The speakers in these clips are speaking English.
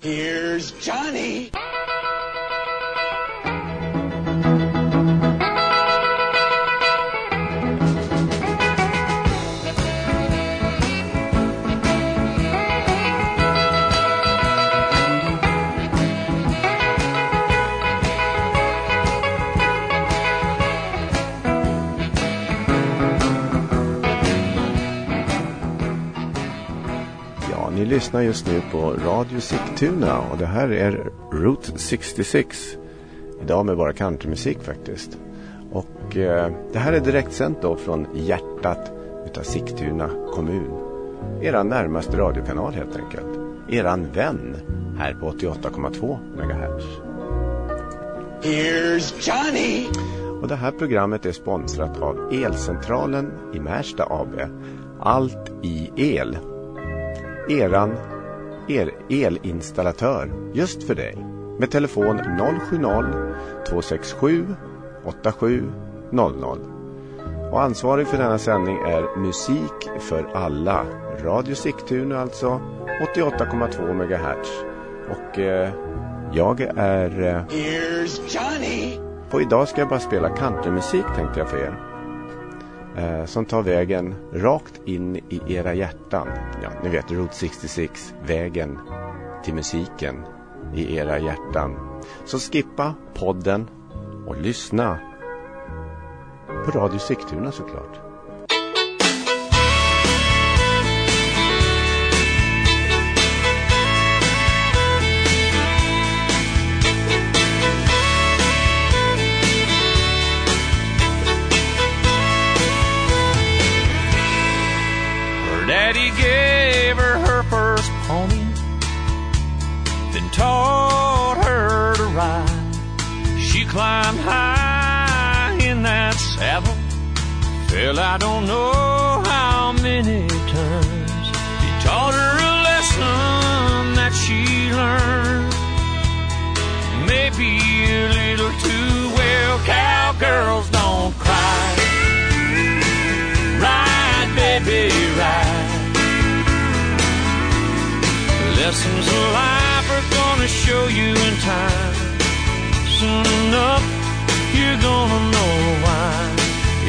Here's Johnny. Lyssnar just nu på Radio Sigtuna och det här är Route 66. Idag med bara countrymusik faktiskt. Och eh, det här är direktsänt då från hjärtat utav Sigtuna kommun. Eran närmaste radiokanal helt enkelt. Eran vän här på 88,2 MHz. Here's Johnny. Och det här programmet är sponsrat av Elcentralen i Märsta AB. Allt i el. Eran er elinstallatör just för dig. Med telefon 070-267 8700. Och ansvarig för denna sändning är Musik för alla. Radio Sigtuna alltså 88,2 MHz. Och eh, jag är... Eh, Here's Johnny. och idag ska jag bara spela countrymusik tänkte jag för er. Eh, som tar vägen rakt in i era hjärtan. Ja, ni vet Route 66, vägen till musiken i era hjärtan. Så skippa podden och lyssna på Radio Sigtuna såklart. Taught her to ride. She climbed high in that saddle, fell I don't know how many times. He taught her a lesson that she learned, maybe a little too well. Cowgirls don't cry. Ride, baby, ride. Lessons of show you in time. Soon enough, you're gonna know why.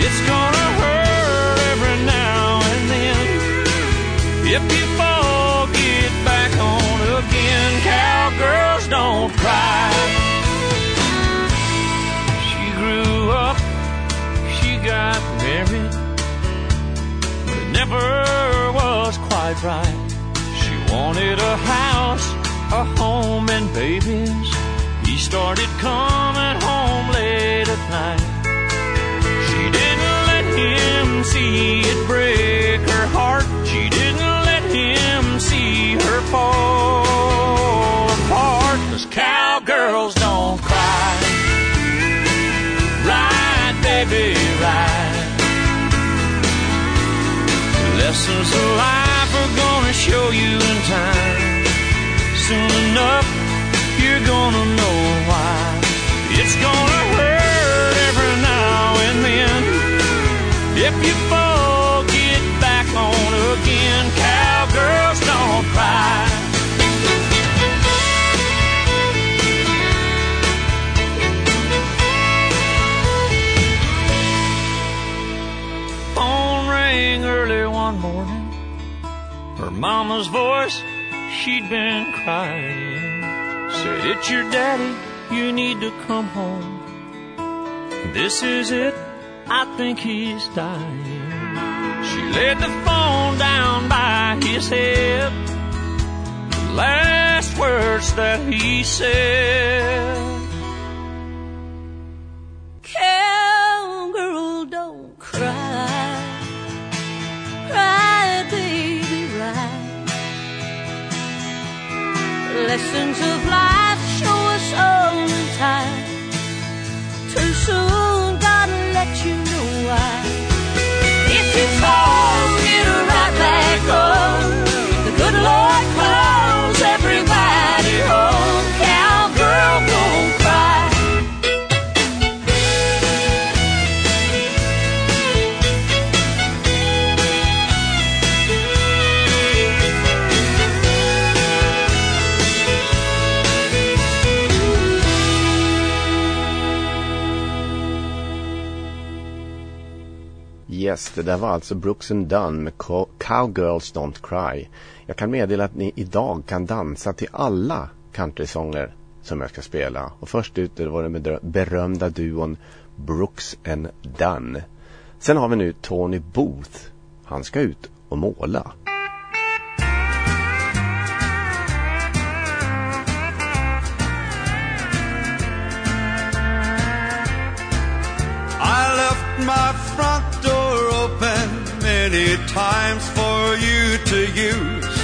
It's gonna hurt every now and then. If you fall, get back on again. Cowgirls don't cry. She grew up, she got married but it never was quite right. She wanted a house, a home, and babies. He started coming home late at night. She didn't let him see it break her heart. She didn't let him see her fall apart. Cause cowgirls don't cry. Ride, baby, ride. Lessons of life are gonna show you in time. Soon enough, you're gonna know why. It's gonna hurt every now and then. If you fall, get back on again. Cowgirls don't cry. Phone rang early one morning. Her mama's voice, she'd been crying. Said, It's your daddy, you need to come home. This is it, I think he's dying. She laid the phone down by his head. The last words that he said. Lessons of life Yes, det där var alltså Brooks and Dunn med Cowgirls Don't Cry. Jag kan meddela att ni idag kan dansa till alla countrysånger som jag ska spela. Och först ut var den berömda duon Brooks and Dunn. Sen har vi nu Tony Booth. Han ska ut och måla. I left my many times for you to use.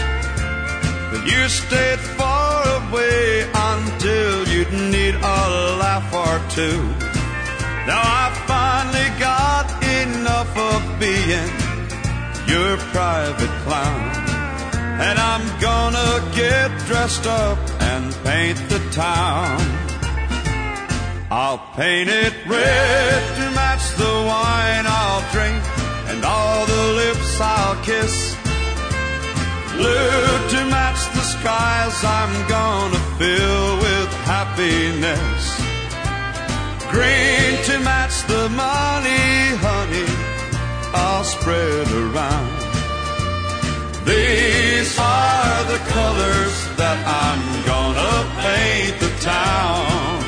But you stayed far away until you'd need a laugh or two. Now I finally got enough of being your private clown. And I'm gonna get dressed up and paint the town. I'll paint it red to match the wine I'll drink and all the lips I'll kiss. Blue to match the skies I'm gonna fill with happiness. Green to match the money, honey, I'll spread around. These are the colors that I'm gonna paint the town.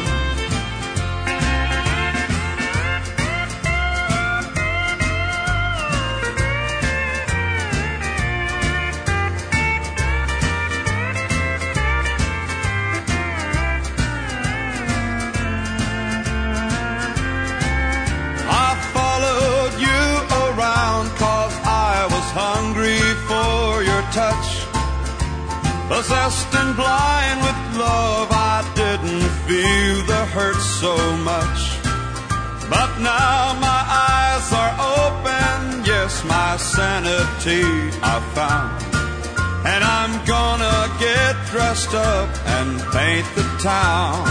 Possessed and blind with love, I didn't feel the hurt so much. But now my eyes are open, yes, my sanity I found. And I'm gonna get dressed up and paint the town.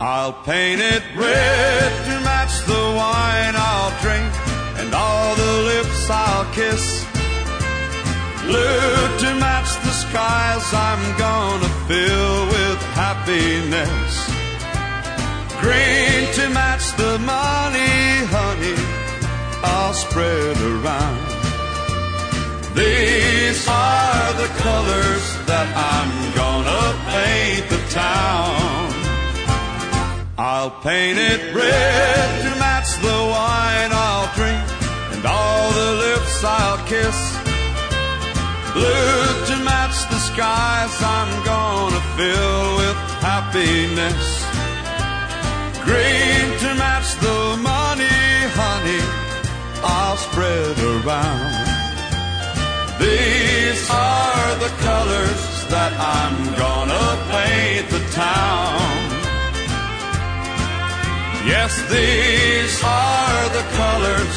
I'll paint it red to match the wine I'll drink and all the lips I'll kiss. Blue to match the skies I'm gonna fill with happiness. Green to match the money, honey, I'll spread around. These are the colors that I'm gonna paint the town. I'll paint it red to match the wine I'll drink and all the lips I'll kiss. Blue to match the skies I'm gonna fill with happiness. Green to match the money, honey, I'll spread around. These are the colors that I'm gonna paint the town. Yes, these are the colors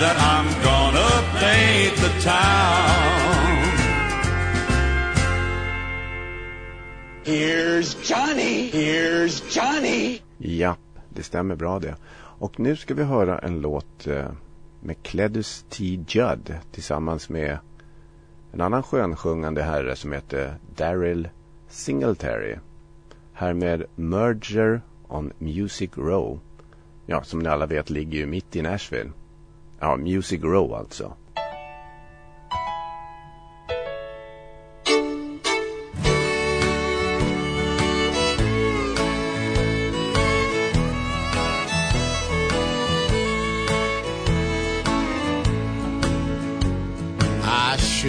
that I'm gonna paint the town. Here's Johnny. Here's Johnny. Ja, det stämmer bra det. Och nu ska vi höra en låt eh, med Cledus T. Judd tillsammans med en annan skönsjungande herre som heter Daryl Singletary. Här med Merger on Music Row. Ja, som ni alla vet ligger ju mitt i Nashville. Ja, Music Row alltså.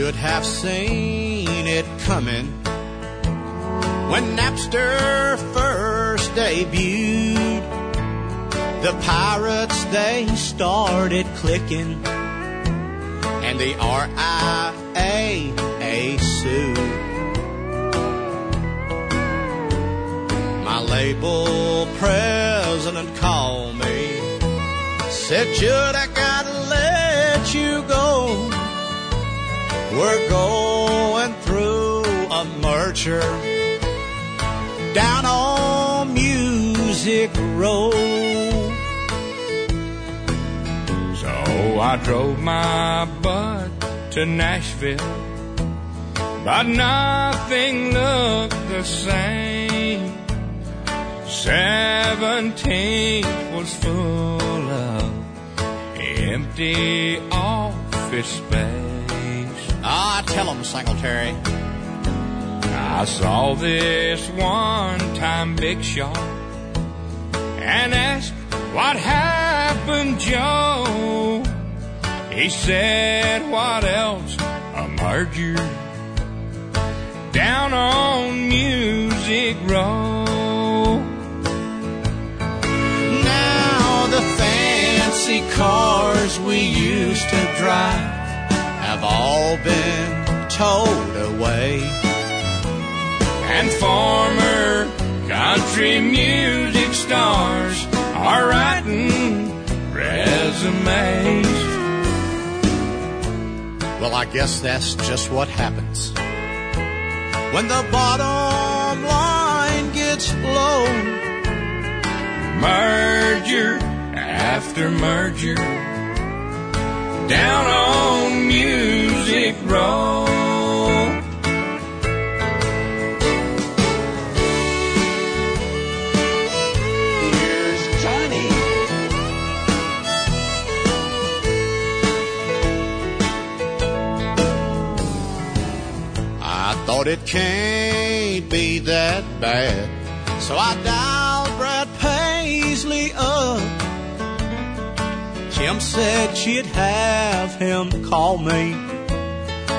Should have seen it coming when Napster first debuted. The pirates they started clicking, and the RIAA sued. My label president called me, said, Judd, I gotta let you go. We're going through a merger down on Music Row. So I drove my butt to Nashville, but nothing looked the same. Seventeenth was full of empty office space. Ah, tell 'em, Singletary. I saw this one time big shot and asked what happened, Joe. He said, what else? A merger down on Music Row. Now the fancy cars we used to drive have all been towed away. and former country music stars are writing resumes. Well, I guess that's just what happens when the bottom line gets low. Merger after merger down on Music Row. Here's Johnny. I thought it can't be that bad, so I dialed Kim said she'd have him call me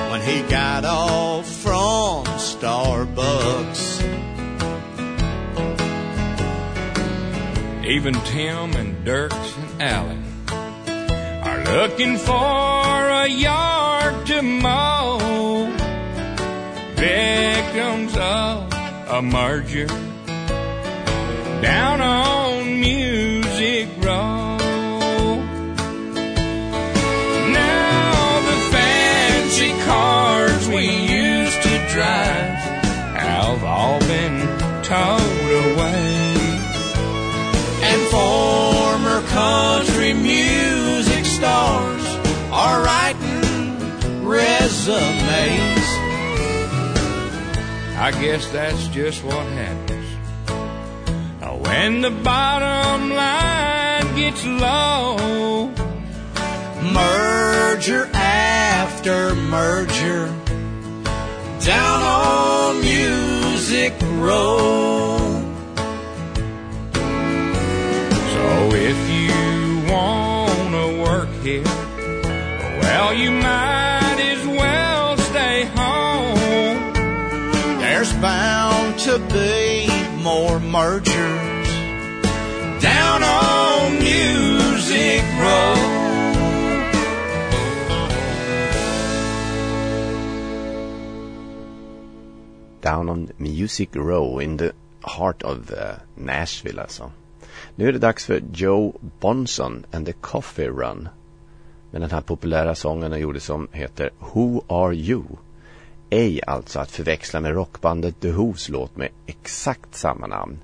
when he got off from Starbucks. Even Tim and Dierks and Allen are looking for a yard to mow. Victims of a merger down on resumes. I guess that's just what happens. When the bottom line gets low, merger after merger down on Music Row. so if you wanna work here, well, you might There's bound to be more mergers down on Music Row. Down on Music Row in the heart of uh, Nashville alltså. Nu är det dags för Joe Bonson and the Coffee Run. Med den här populära sången han gjorde som heter Who Are You? Ej alltså att förväxla med rockbandet The Who's låt med exakt samma namn.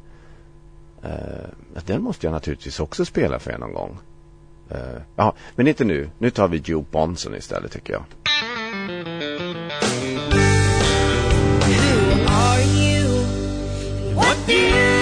Uh, den måste jag naturligtvis också spela för er någon gång. Uh, ja, men inte nu. Nu tar vi Joe Bonson istället tycker jag. Who are you? What do you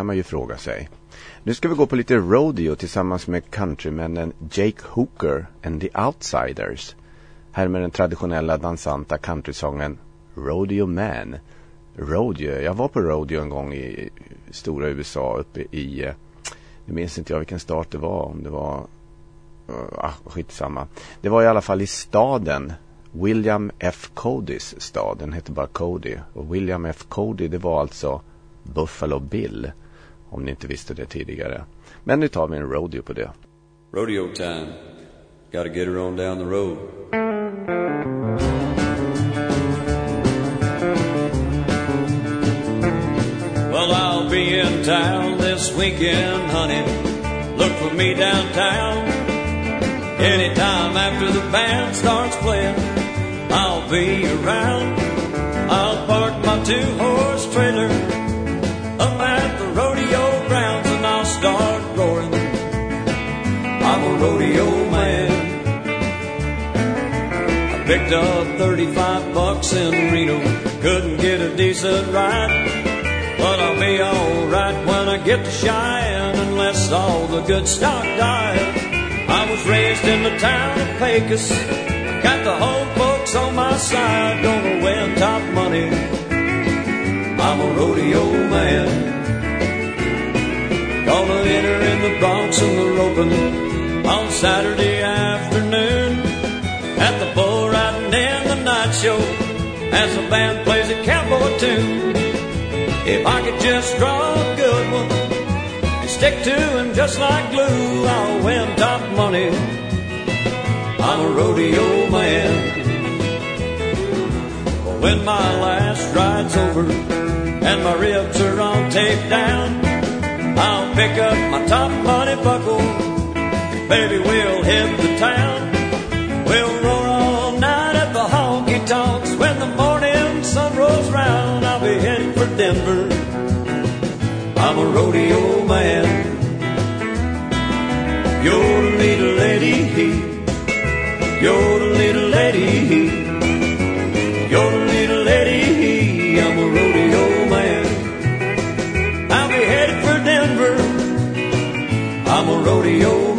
kan man ju fråga sig. Nu ska vi gå på lite rodeo tillsammans med countrymännen Jake Hooker and the Outsiders. Här med den traditionella dansanta countrysången Rodeo Man. Rodeo, jag var på rodeo en gång i stora USA uppe i, eh, nu minns inte jag vilken start det var, om det var, eh, ah, skitsamma. Det var i alla fall i staden William F. Codys stad. Den hette bara Cody. Och William F. Cody det var alltså Buffalo Bill. Om ni inte visste det tidigare. Men nu tar vi en rodeo på det. Rodeo time. Gotta get her on down the road. Well, I'll be in town this weekend, honey. Look for me downtown. Anytime after the band starts playing, I'll be around. I'll park my two horse trailer up at picked up 35 bucks in Reno, couldn't get a decent ride. But I'll be alright when I get to Cheyenne unless all the good stock dies. I was raised in the town of Pecos, got the whole folks on my side, gonna win top money. I'm a rodeo man. Gonna enter in the broncs and the roping on Saturday show as the band plays a cowboy tune. If I could just draw a good one and stick to him just like glue, I'll win top money. I'm a rodeo man. When my last ride's over and my ribs are on tape down, I'll pick up my top money buckle. Baby, we'll hit the town. Denver. I'm a rodeo man. You're the little lady. You're the little lady. You're the little lady. I'm a rodeo man. I'll be headed for Denver. I'm a rodeo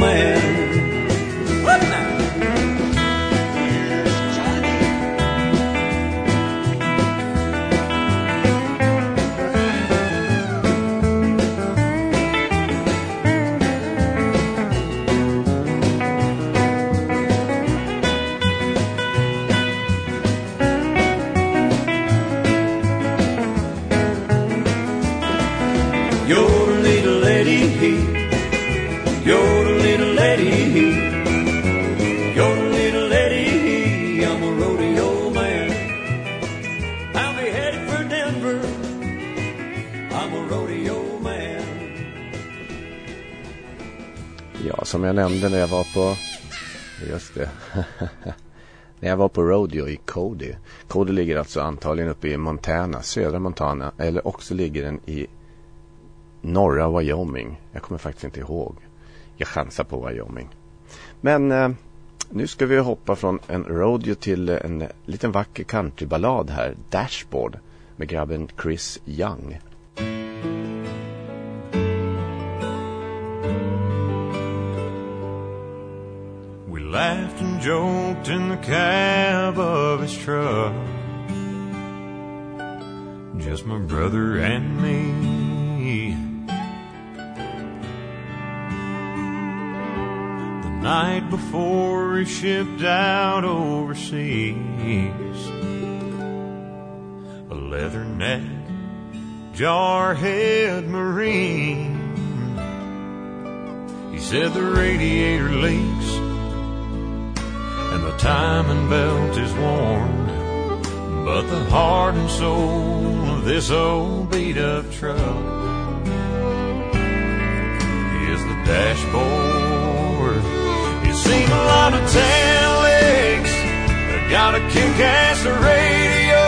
Nämnde när jag var på... Just det. när jag var på rodeo i Cody. Cody ligger alltså antagligen uppe i Montana, södra Montana. Eller också ligger den i norra Wyoming. Jag kommer faktiskt inte ihåg. Jag chansar på Wyoming. Men eh, nu ska vi hoppa från en rodeo till en liten vacker countryballad här. Dashboard med grabben Chris Young. Laughed and joked in the cab of his truck. Just my brother and me. The night before he shipped out overseas. A leatherneck, jarhead Marine. He said the radiator leaks and the timing belt is worn. But the heart and soul of this old beat up truck is the dashboard. You've seen a lot of tail legs that got a kick ass radio.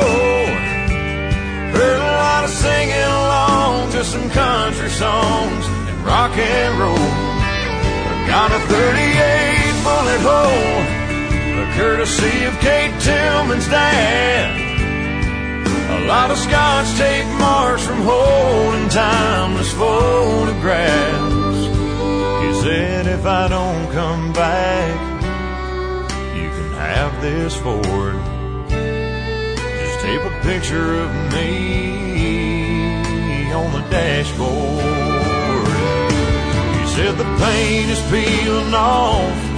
Heard a lot of singing along to some country songs and rock and roll. Got a 38 bullet hole, courtesy of Kate Tillman's dad. A lot of scotch tape marks from holding timeless photographs. He said, if I don't come back, you can have this Ford. Just tape a picture of me on the dashboard. He said, the paint is peeling off.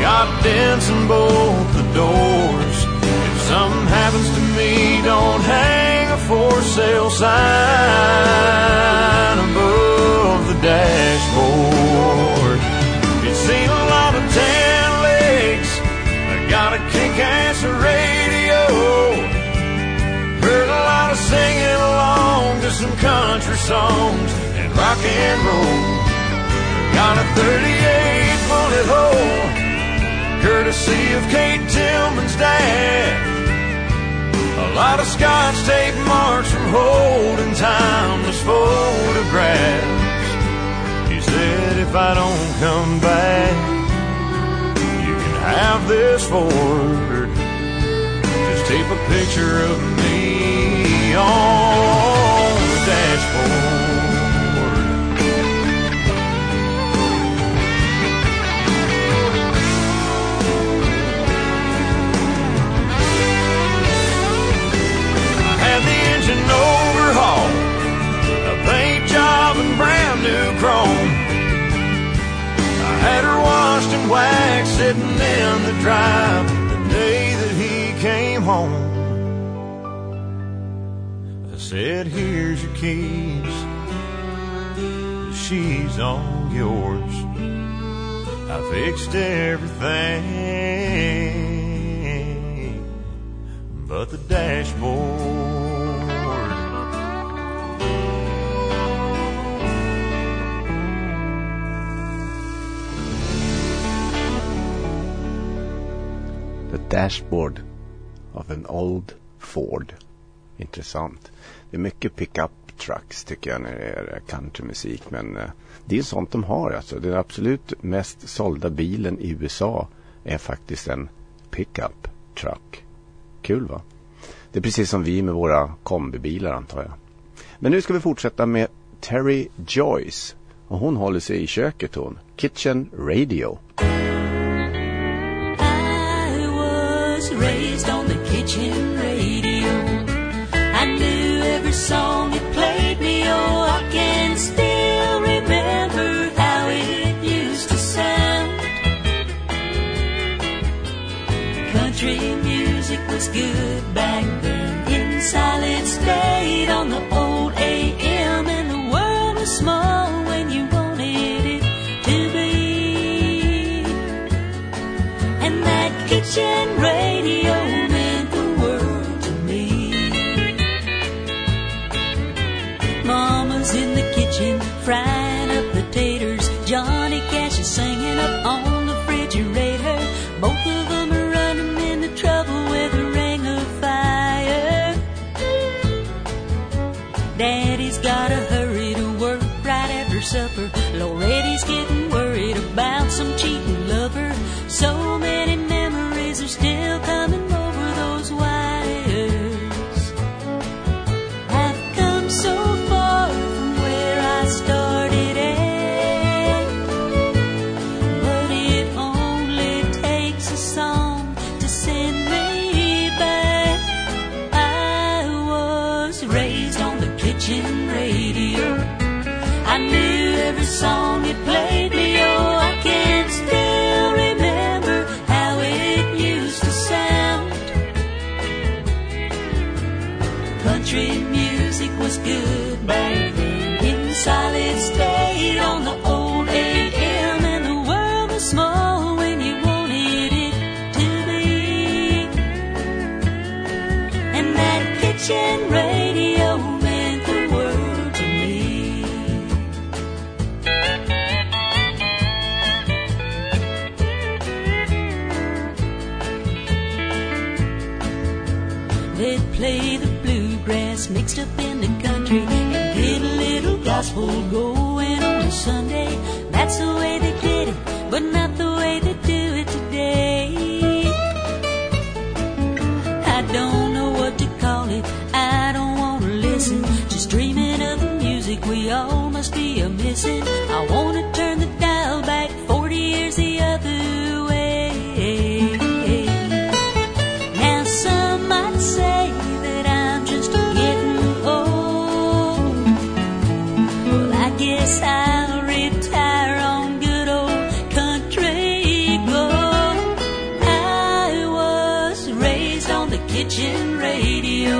Got dents in both the doors. If something happens to me, don't hang a for sale sign above the dashboard. It's seen a lot of tan legs. I got a kick-ass radio. Heard a lot of singing along to some country songs and rock and roll. Got a 38 bullet hole, courtesy of Kate Tillman's dad. A lot of scotch tape marks from holding timeless photographs. He said, if I don't come back, you can have this Ford. Just tape a picture of me on new chrome. I had her washed and waxed sitting in the drive the day that he came home. I said, here's your keys, she's all yours. I fixed everything but the dashboard. The dashboard of an old Ford. Intressant. Det är mycket pickup trucks tycker jag när det är countrymusik. Men eh, det är sånt de har alltså. Den absolut mest sålda bilen i USA är faktiskt en pickup truck. Kul va? Det är precis som vi med våra kombibilar antar jag. Men nu ska vi fortsätta med Terry Joyce. Och hon håller sig i köket hon. Kitchen Radio. On gospel kitchen radio.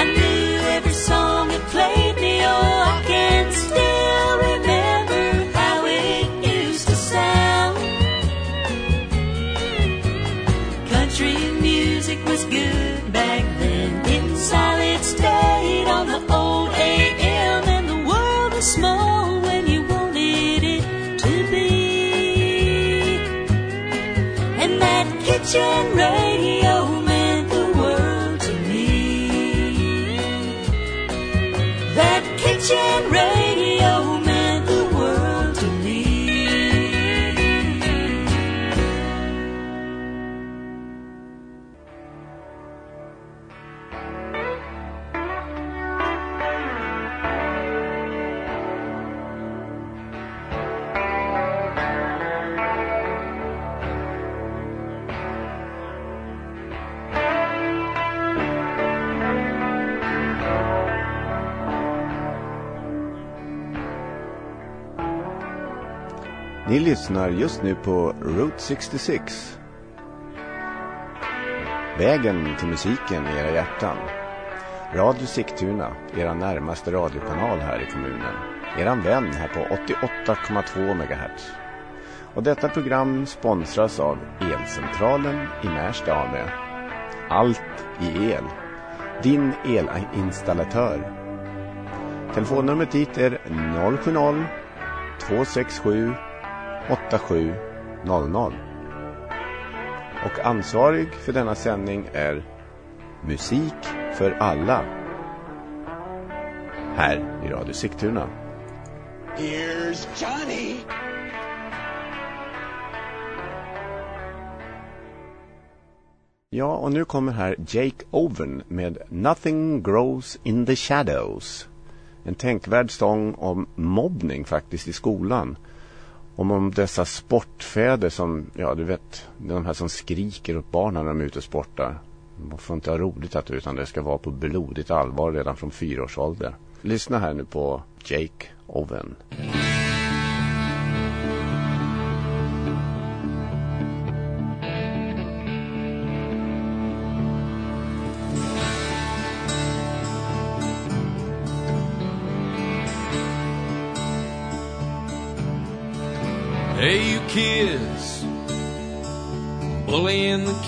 I knew every song it played me, oh, I can still remember how it used to sound. Country music was good back then, in solid state on the old AM, and the world was small when you wanted it to be. And that kitchen radio. Lyssnar just nu på Route 66. Vägen till musiken i era hjärtan. Radio Sigtuna, era närmaste radiokanal här i kommunen. Eran vän här på 88,2 MHz. Och detta program sponsras av Elcentralen i Märsta AB. Allt i el. Din elinstallatör. Telefonnumret dit är 070 267 8700. Och ansvarig för denna sändning är Musik för alla. Här i Radio Sigtuna. Here's Johnny. Ja, och nu kommer här Jake Owen med Nothing Grows in the Shadows. En tänkvärd sång om mobbning faktiskt i skolan. Om, om dessa sportfäder som, ja du vet, de här som skriker åt barnen när de är ute och sportar. Man får inte ha roligt att utan det ska vara på blodigt allvar redan från fyra års ålder. Lyssna här nu på Jake Owen.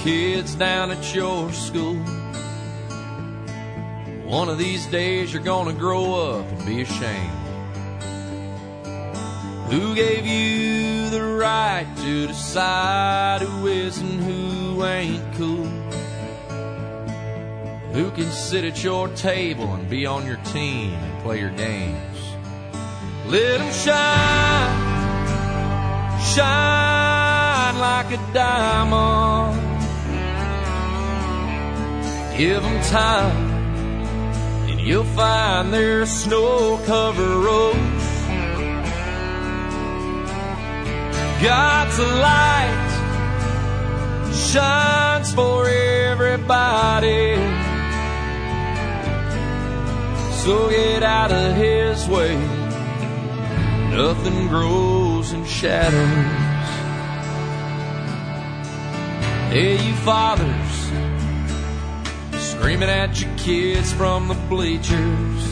Kids down at your school. One of these days you're gonna grow up and be ashamed. Who gave you the right to decide who is and who ain't cool? Who can sit at your table and be on your team and play your games? Let 'em shine shine like a diamond. Give them time, and you'll find their snow covered roads. God's light shines for everybody. So get out of his way. Nothing grows in shadows. Hey, you fathers, screaming at your kids from the bleachers,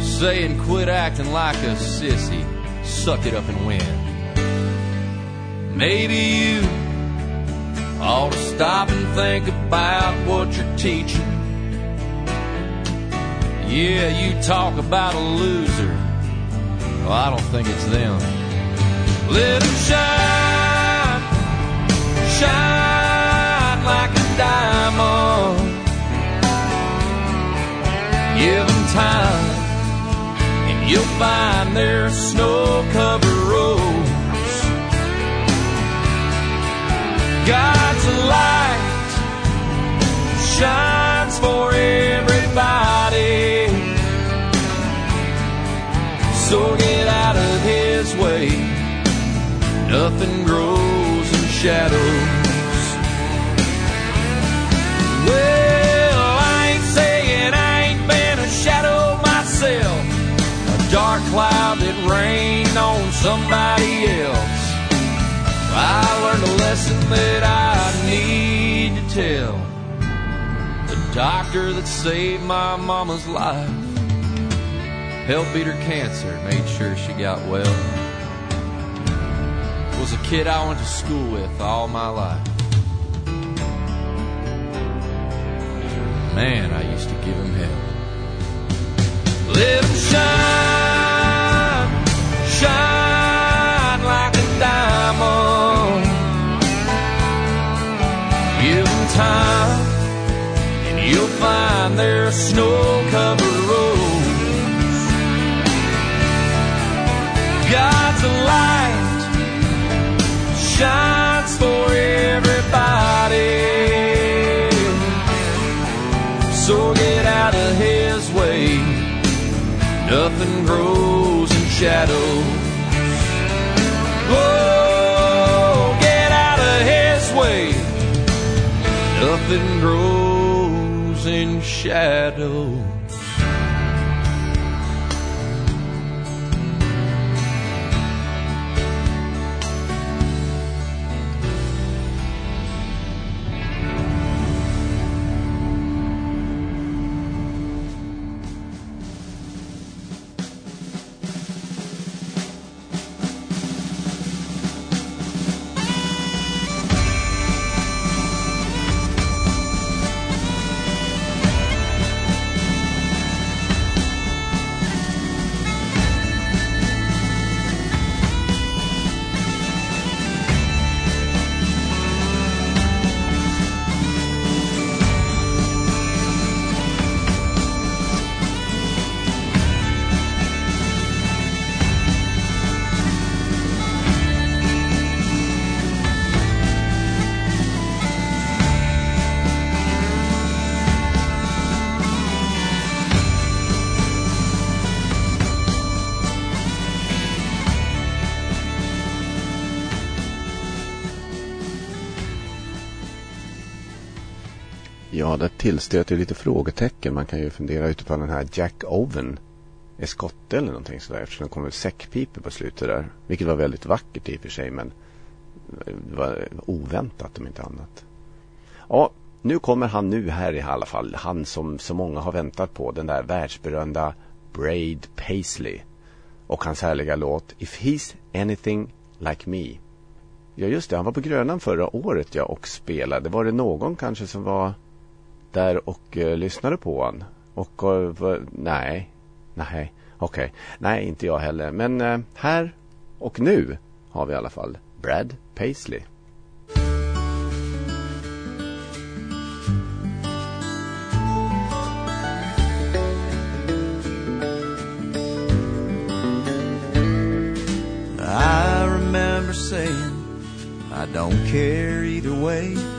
saying, quit acting like a sissy, suck it up and win. Maybe you ought to stop and think about what you're teaching. Yeah, you talk about a loser. Well, I don't think it's them. Let them shine, shine Give them time, and you'll find their snow-covered roads. God's light shines for everybody. So get out of his way. Nothing grows in shadows. Well, cloud that rained on somebody else. I learned a lesson that I need to tell. The doctor that saved my mama's life helped beat her cancer, made sure she got well. Was a kid I went to school with all my life. Man, I used to give him hell. Let him shine, shine like a diamond. Give him time, and you'll find there's snow-covered roads. God's light, shines for everybody. So get out of his way. Nothing grows in shadows. Oh, get out of his way. Nothing grows in shadows. Ja, det tillstöter lite frågetecken. Man kan ju fundera utifrån den här Jack Oven. är skotte eller någonting sådär eftersom det kommer säckpipor på slutet där. Vilket var väldigt vackert i och för sig men det var oväntat om inte annat. Ja, nu kommer han nu här i alla fall. Han som så många har väntat på. Den där världsberömda Braid Paisley. Och hans härliga låt If He's Anything Like Me. Ja just det, han var på Grönan förra året ja, och spelade. Var det någon kanske som var där och uh, lyssnade på honom? Och uh, nej, nej, okej. Okay. Nej, inte jag heller. Men uh, här och nu har vi i alla fall Brad Paisley. I remember saying, I don't care either way.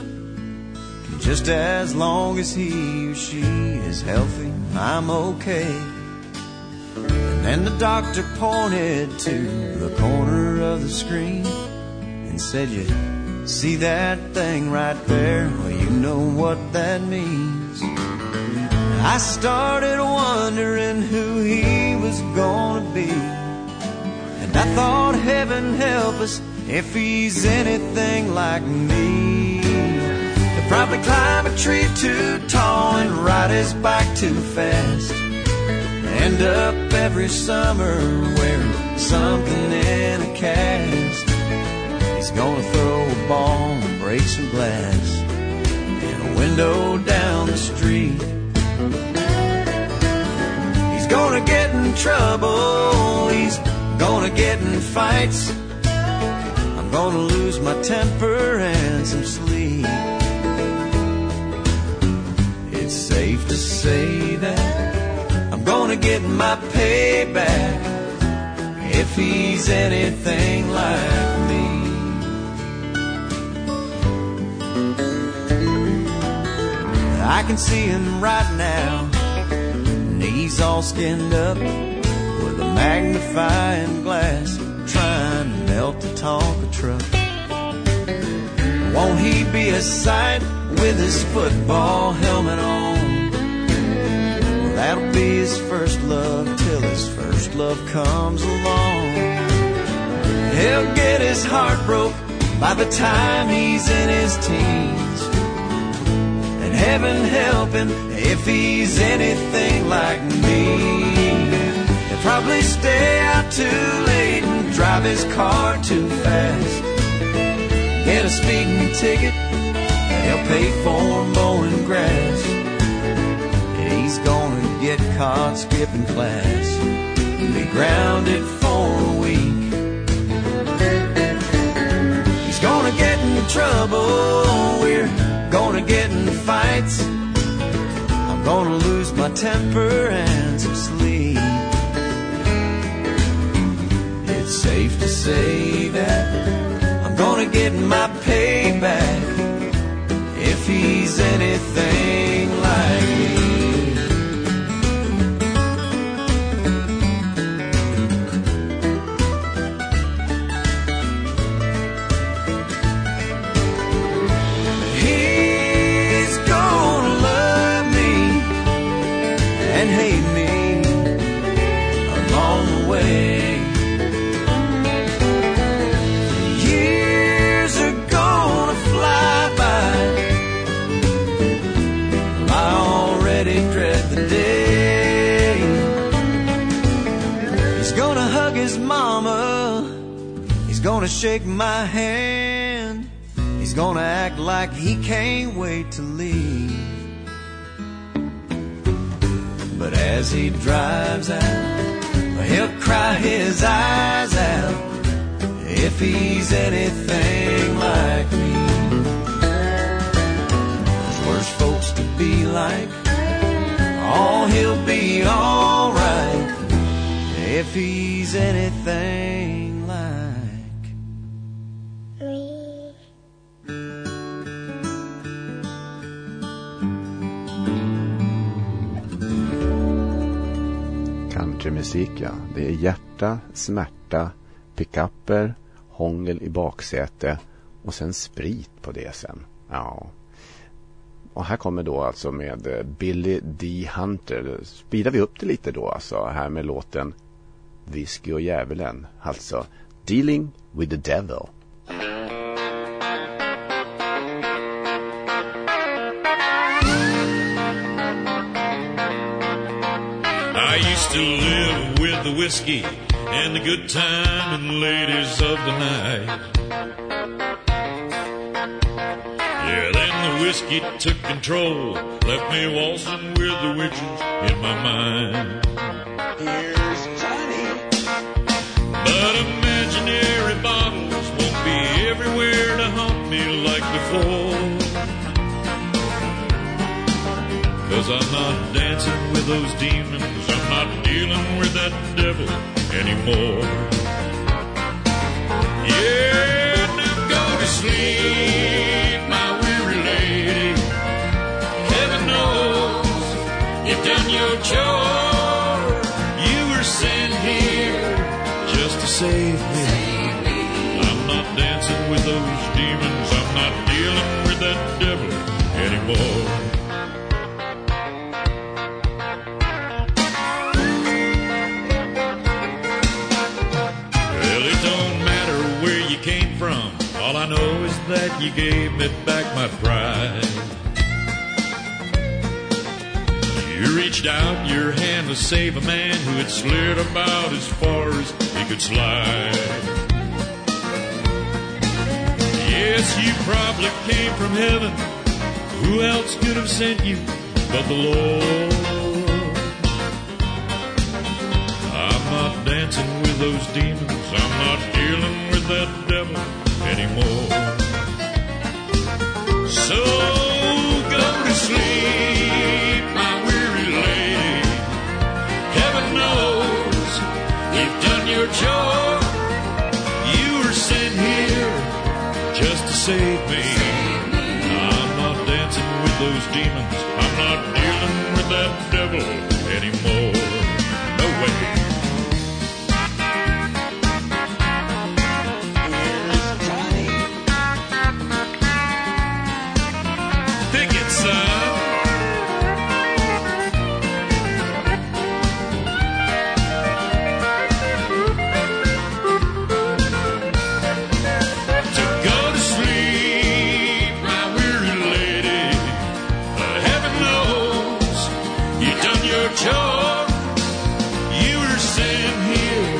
Just as long as he or she is healthy, I'm okay. And then the doctor pointed to the corner of the screen and said, You see that thing right there? Well, you know what that means. I started wondering who he was gonna be. And I thought, heaven help us if he's anything like me. Probably climb a tree too tall and ride his bike too fast. End up every summer wearing something in a cast. He's gonna throw a ball and break some glass in a window down the street. He's gonna get in trouble. He's gonna get in fights. I'm gonna lose my temper and some sleep. Get my payback if he's anything like me. I can see him right now, knees all skinned up with a magnifying glass trying to melt the Tonka truck. Won't he be a sight with his football helmet on? That'll be his first love till his first love comes along. He'll get his heart broke by the time he's in his teens. And heaven help him if he's anything like me. He'll probably stay out too late and drive his car too fast. Get a speeding ticket, and he'll pay for mowing grass. He's gonna get caught skipping class and be grounded for a week. He's gonna get in trouble. We're gonna get in fights. I'm gonna lose my temper and some sleep. It's safe to say that I'm gonna get my payback if he's anything gonna shake my hand. He's gonna act like he can't wait to leave. But as he drives out, he'll cry his eyes out if he's anything like me. There's worse folks to be like. Oh, he'll be alright if he's anything Countrymusik ja. Det är hjärta, smärta, pickuper, hångel i baksäte och sen sprit på det sen. Ja. Och här kommer då alltså med eh, Billy D. Hunter. Speedar vi upp det lite då alltså här med låten Whisky och djävulen. Alltså Dealing with the Devil. To live with the whiskey and the good time and the ladies of the night. Yeah, then the whiskey took control, left me waltzing with the witches in my mind. Here's Johnny. But imaginary bottles won't be everywhere to haunt me like before. Cause I'm not dancing with those demons, I'm not dealing with that devil anymore. Yeah, now go to sleep, my weary lady. Heaven knows you've done your chore. You were sent here just to save me. I'm not dancing with those demons, I'm not dealing with that devil anymore. You gave me back my pride. You reached out your hand to save a man who had slid about as far as he could slide. Yes, you probably came from heaven. Who else could have sent you but the Lord? I'm not dancing with those demons. I'm not dealing with that devil anymore. So go to sleep, my weary lady. Heaven knows you've done your job. You were sent here just to save me. I'm not dancing with those demons. I'm not dealing with that devil You were sent here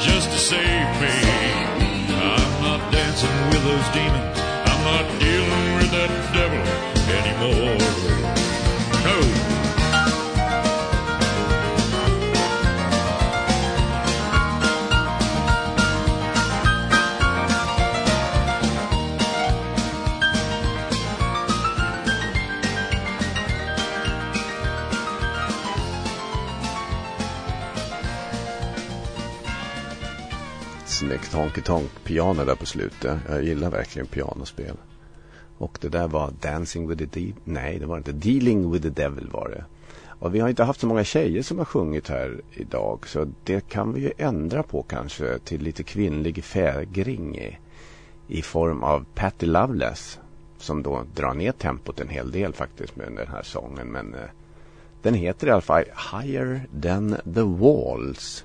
just to save me. I'm not dancing with those demons. I'm not dealing with that devil anymore. Honky Tonky Tonk piano där på slutet. Jag gillar verkligen pianospel. Och det där var Dancing with the Devil. Nej, det var inte. Dealing with the Devil var det. Och vi har inte haft så många tjejer som har sjungit här idag. Så det kan vi ju ändra på kanske till lite kvinnlig fägring i, i form av Patti Loveless. Som då drar ner tempot en hel del faktiskt med den här sången. Men eh, den heter i alla fall Higher than the Walls.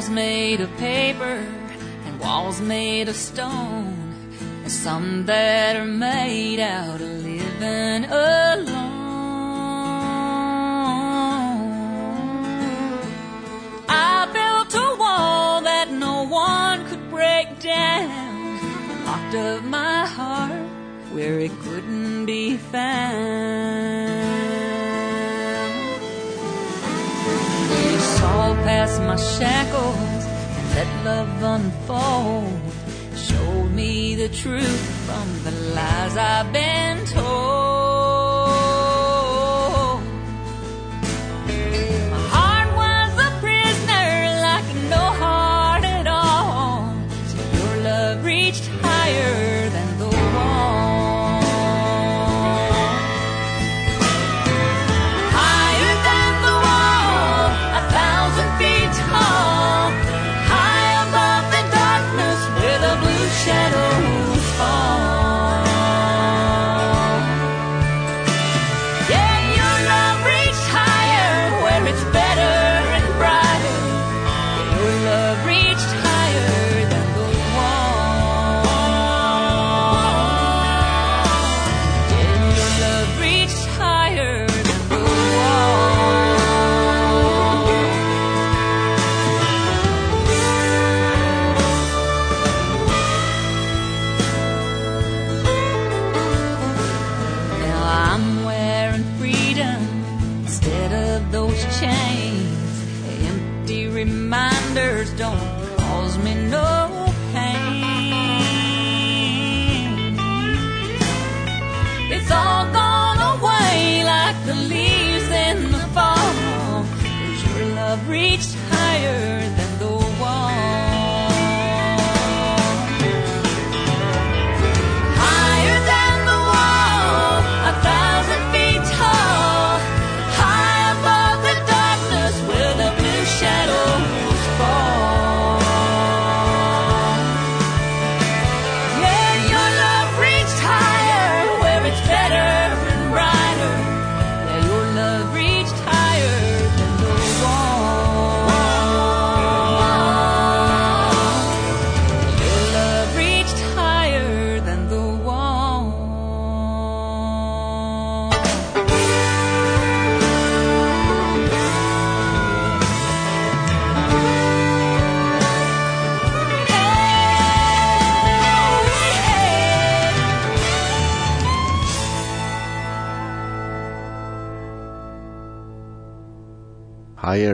Walls made of paper and walls made of stone, and some that are made out of living alone. I built a wall that no one could break down, locked up my heart where it couldn't be found. Past my shackles and let love unfold. Showed me the truth from the lies I've been told.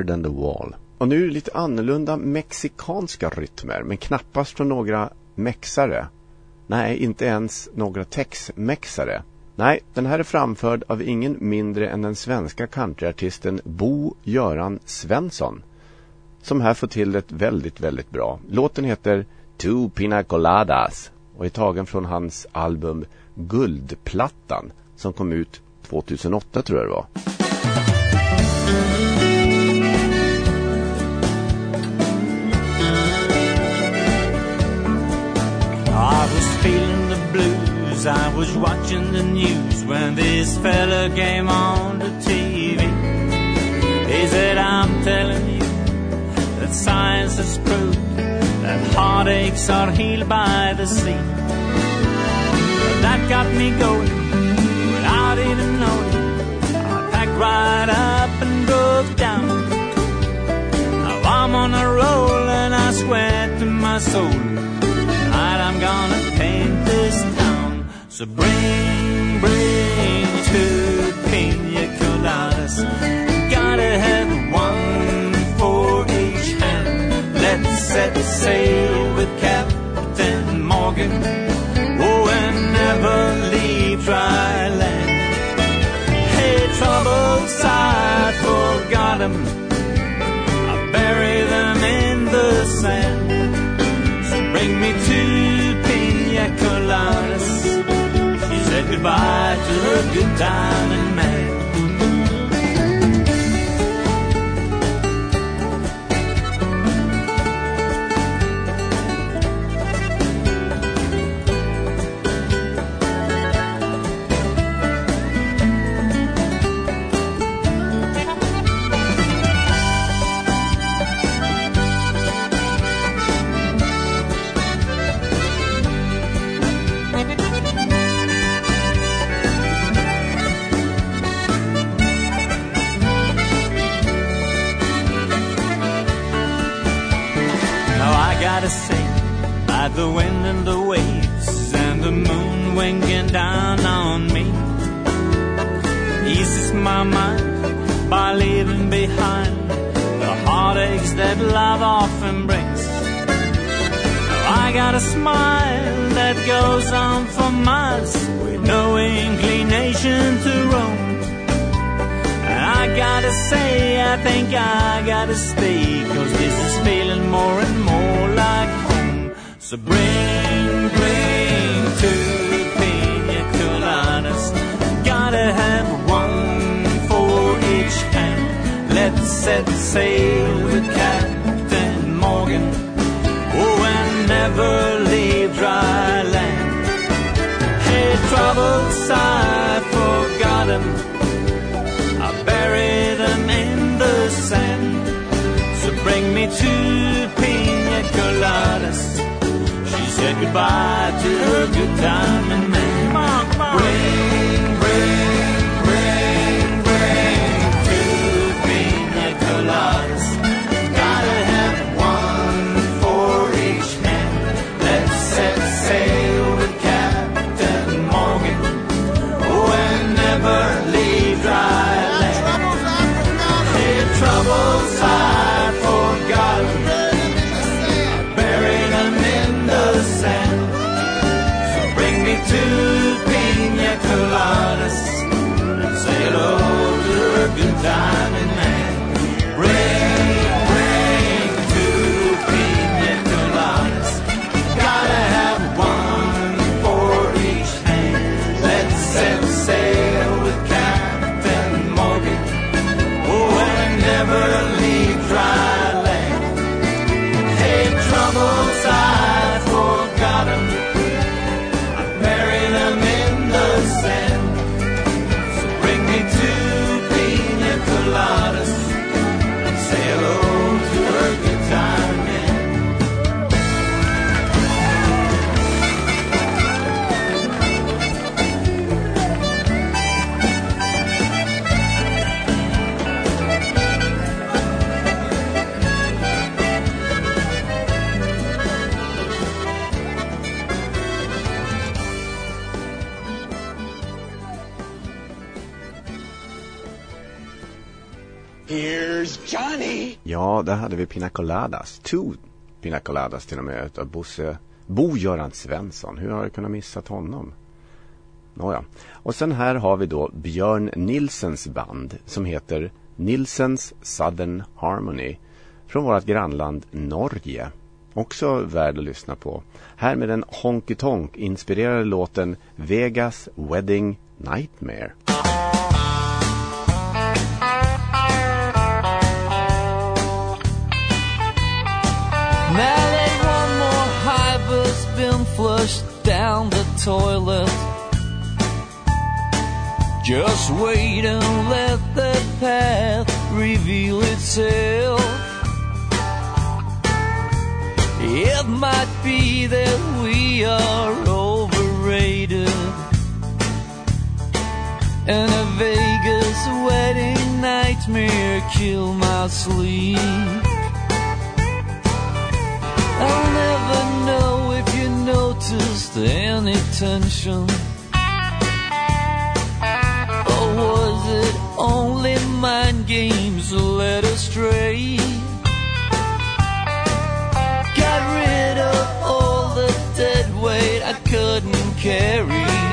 Than the wall. Och nu är det lite annorlunda mexikanska rytmer men knappast från några mexare. Nej, inte ens några tex-mexare. Nej, den här är framförd av ingen mindre än den svenska countryartisten Bo Göran Svensson. Som här får till det väldigt, väldigt bra. Låten heter Two Pina Coladas och är tagen från hans album Guldplattan som kom ut 2008 tror jag det var. I was feeling the blues. I was watching the news when this fella came on the TV. He said, I'm telling you that science has proved that heartaches are healed by the sea. But that got me going without even knowing. I packed right up and drove down. Now I'm on a roll and I swear to my soul. I'm gonna paint this town. So bring, bring two pina coladas. Gotta have one for each hand. Let's set sail with Captain Morgan. Oh, and never leave dry land. Hey, troubled side, forgot 'em. Good timing man. Goodbye to her good timing her Ja, där hade vi Pina Coladas. Two Pina Coladas till och med utav Bosse Bo-Göran Svensson. Hur har jag kunnat missat honom? Nåja. Och sen här har vi då Björn Nilsens band som heter Nilsens Southern Harmony från vårt grannland Norge. Också värd att lyssna på. Här med den Honky Tonk inspirerade låten Vegas Wedding Nightmare. Now that one more hyper's been flushed down the toilet. Just wait and let the path reveal itself. It might be that we are overrated. And a Vegas wedding nightmare kill my sleep. I'll never know if you noticed any tension. Or was it only mind games led astray? Got rid of all the dead weight I couldn't carry.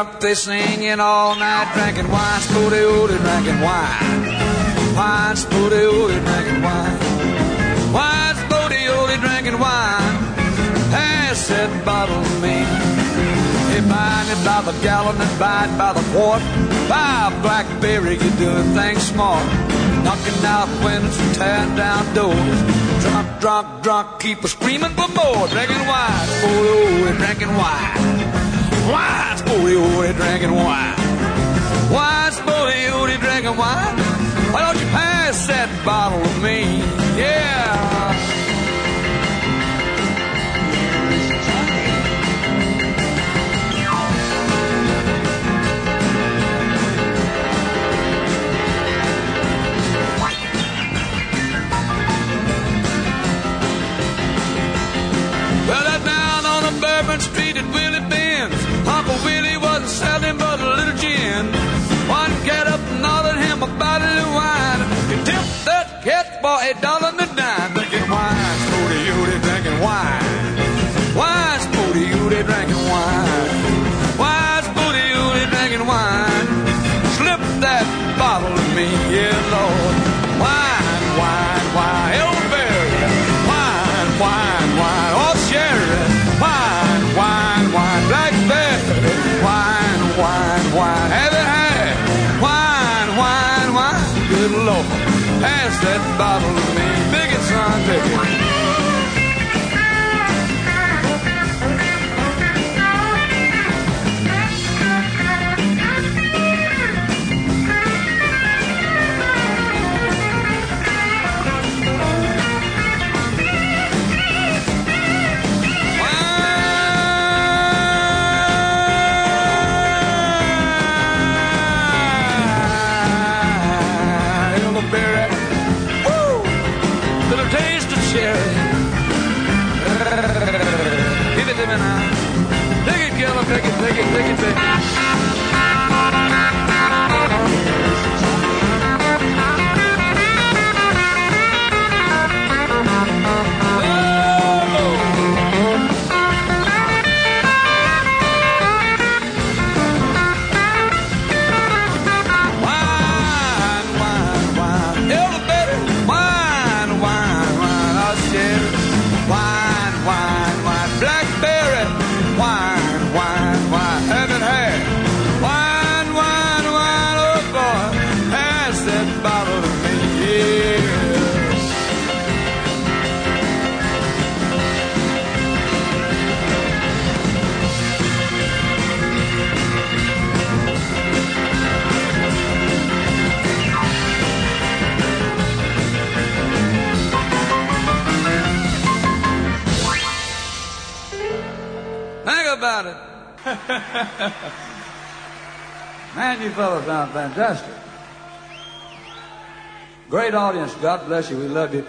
up, they singing all night, drinking wine, spooty ooty, drinking wine. Wine, spooty ooty, drinking wine. Wine, spooty ooty, drinking wine. Pass that bottle to me. They buy it by the gallon and buy it by the quart. Buy a blackberry, you doing things smart. Knocking out windows and tearing down doors. Drunk, drunk, drunk, keep a screaming for more. Drinking wine, spooty ooty, drinking wine. Wine! sporty oaty drinking wine. Why sporty oaty drinking wine? Why don't you pass that bottle to me? Red bottle. Fantastic. Great audience. God bless you. We love you.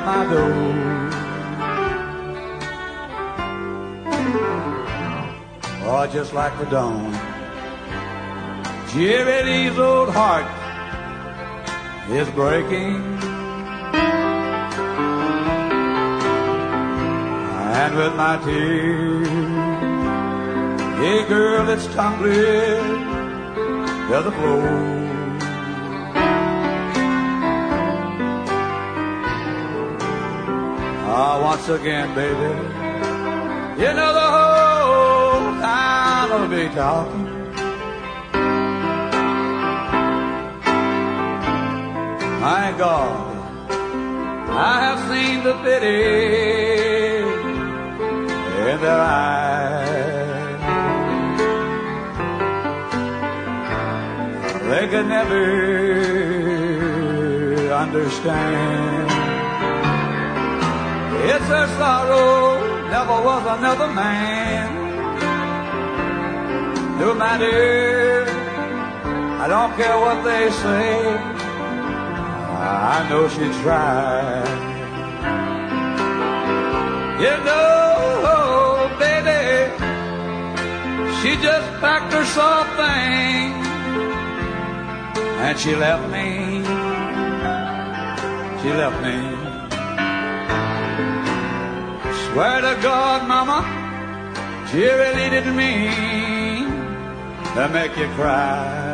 At my door. Oh, just like the dawn. Jerry's old heart is breaking. And with my tears, a girl it's tumbling to the floor. Again, baby, you know the whole town will be talking. My God, I have seen the pity in their eyes. They could never understand. It's her sorrow, never was another man. No matter, I don't care what they say. I know she tried. You know, baby, she just packed her soft thing and she left me. She left me. Swear to God, Mama, she really didn't mean to make you cry.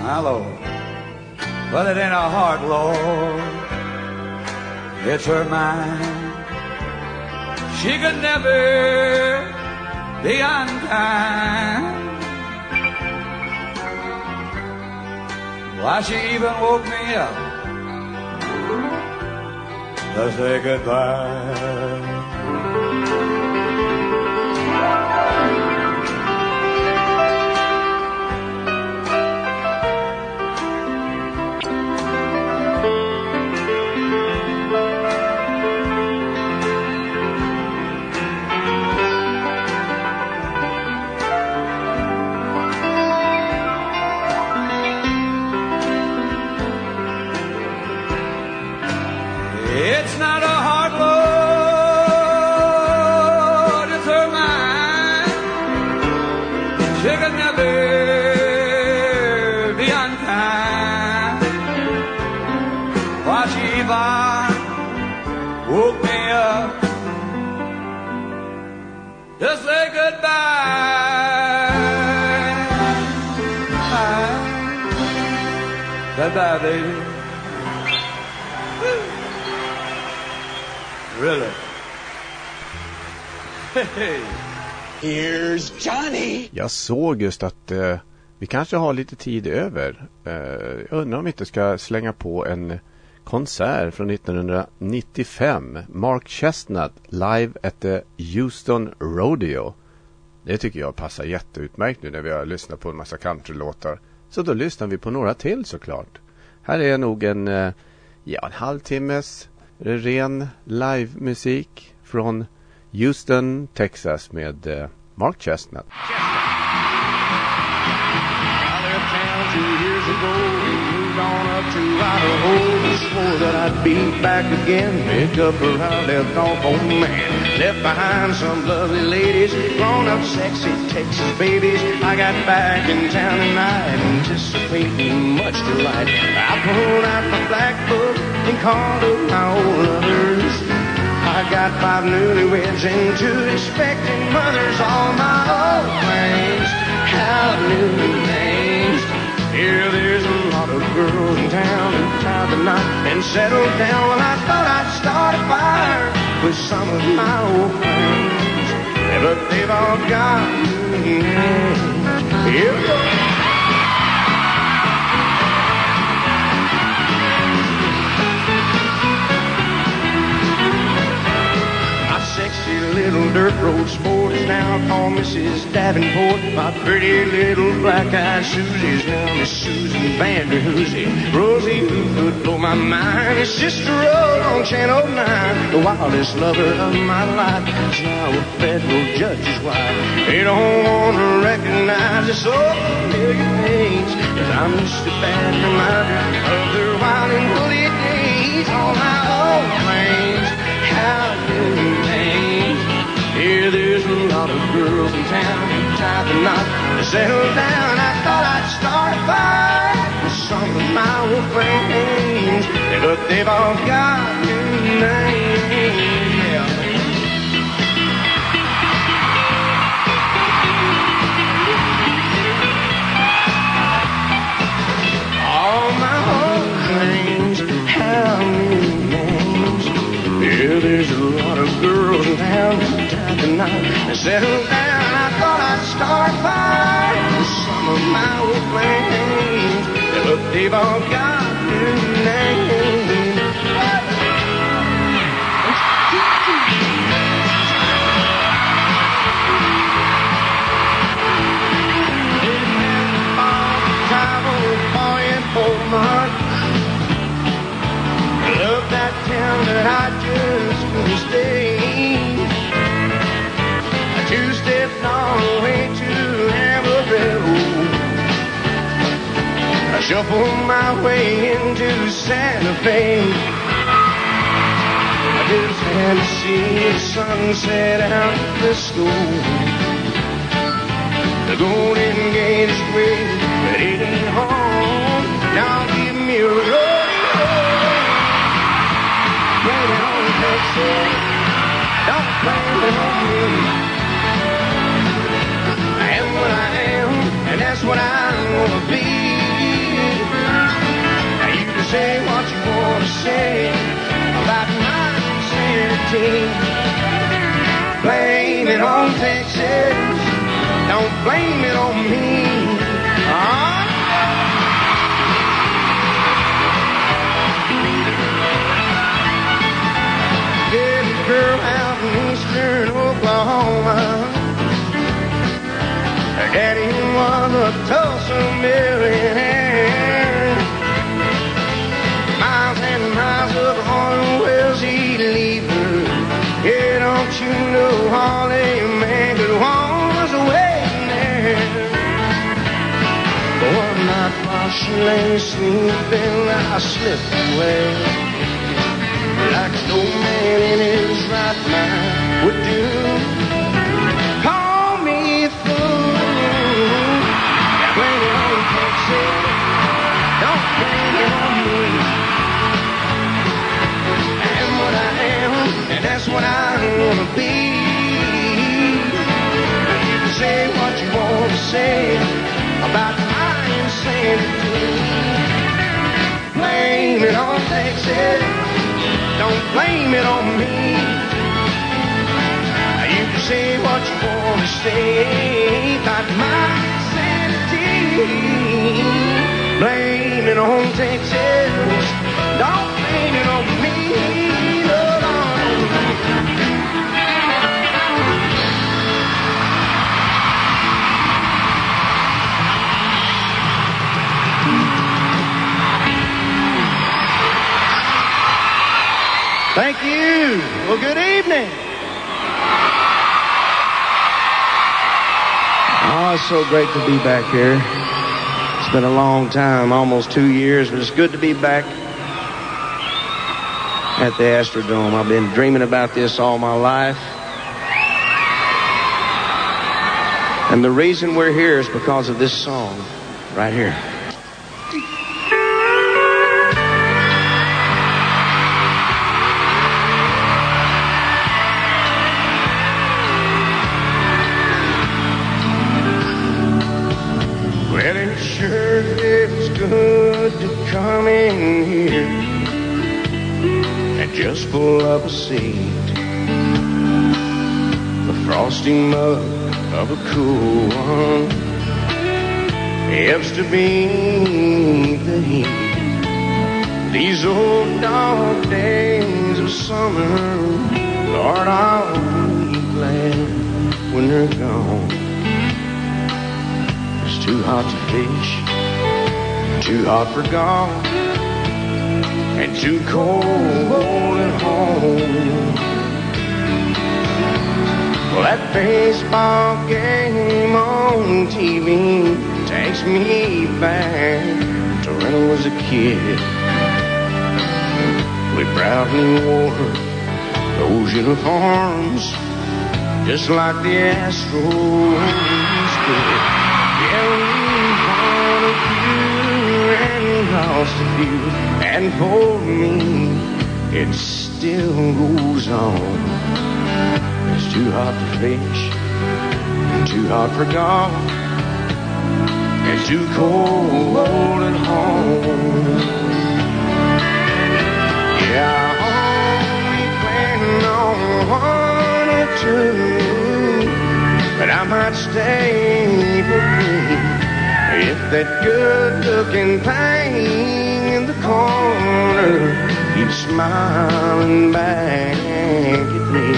My Lord. Well, it ain't a heart, Lord. It's her mind. She could never be unkind. Why, she even woke me up to say goodbye. Goodbye, baby. Really? Hey. Here's Johnny. Jag såg just att eh, vi kanske har lite tid över. Eh, jag undrar om vi inte ska slänga på en konsert från 1995. Mark Chestnut live at the Houston Rodeo. Det tycker jag passar jätteutmärkt nu när vi har lyssnat på en massa countrylåtar. Så då lyssnar vi på några till såklart. Här är nog en, eh, ja, en halvtimmes ren livemusik från Houston, Texas med eh, Mark Chestnut. Chestnut. Swore that I'd be back again, pick up where I left off. Oh man, left behind some lovely ladies, grown up sexy Texas babies. I got back in town tonight, anticipating much delight. I pulled out my black book and called up my old lovers. I got five newlyweds and two expecting mothers, all my old and settled down. Well, I thought I'd start a fire with some of my old friends, but they've all Here little dirt road go. call Mrs. Davenport, my pretty little black-eyed Susie's now Miss Susan Vanderhoosie. Rosie, who could blow my mind? His sister road on Channel 9. The wildest lover of my life is now a federal judge's wife. They don't want to recognize this old familiar face. Cause I'm just a bad reminder of their wild and woolly days. All my old flames, how? Here there's a lot of girls in town who tie the knot to settle down. I thought I'd start a fire with some of my old flames. But they've all got new names. Yeah. All my old flames, how many names? Yeah, there's a lot of girls in tied the knot and settle down. I thought I'd start a fire with some of my old flames. But they've all got new names. Love that town that I just couldn't stay. The way to Amarillo. I shuffled my way into Santa Fe. I just had to see the sunset out the school. The Golden Gate is great, but it home. Now give me a rodeo. Blame it on Texas. That's what I'm gonna be. Now you can say what you wanna say about my insanity. Blame it on Texas. Don't blame it on me. Ah. Girl out in eastern Oklahoma. Daddy was a Tulsa millionaire. Miles and miles of oil wells he'd leave her. Yeah, don't you know all a man could want was waiting there. One night while she lay sleeping, I slipped away like no man in his right mind say about my insanity. Blame it on Texas. Don't blame it on me. You can say what you want to say about my sanity. Blame it on Texas. Don't blame it on me. Thank you. Well, good evening. Oh, it's so great to be back here. It's been a long time, almost two years, but it's good to be back at the Astrodome. I've been dreaming about this all my life. And the reason we're here is because of this song right here. Too hot for golf, and too cold at home. Well, that baseball game on TV takes me back to when I was a kid. We proudly wore those uniforms just like the Astros did. And lost a and for me, it still goes on. It's too hot to fish, too hot for golf, and too cold at home. Yeah, I only plan on one or two, but I might stay for if that good-looking thing in the corner keeps smiling back at me.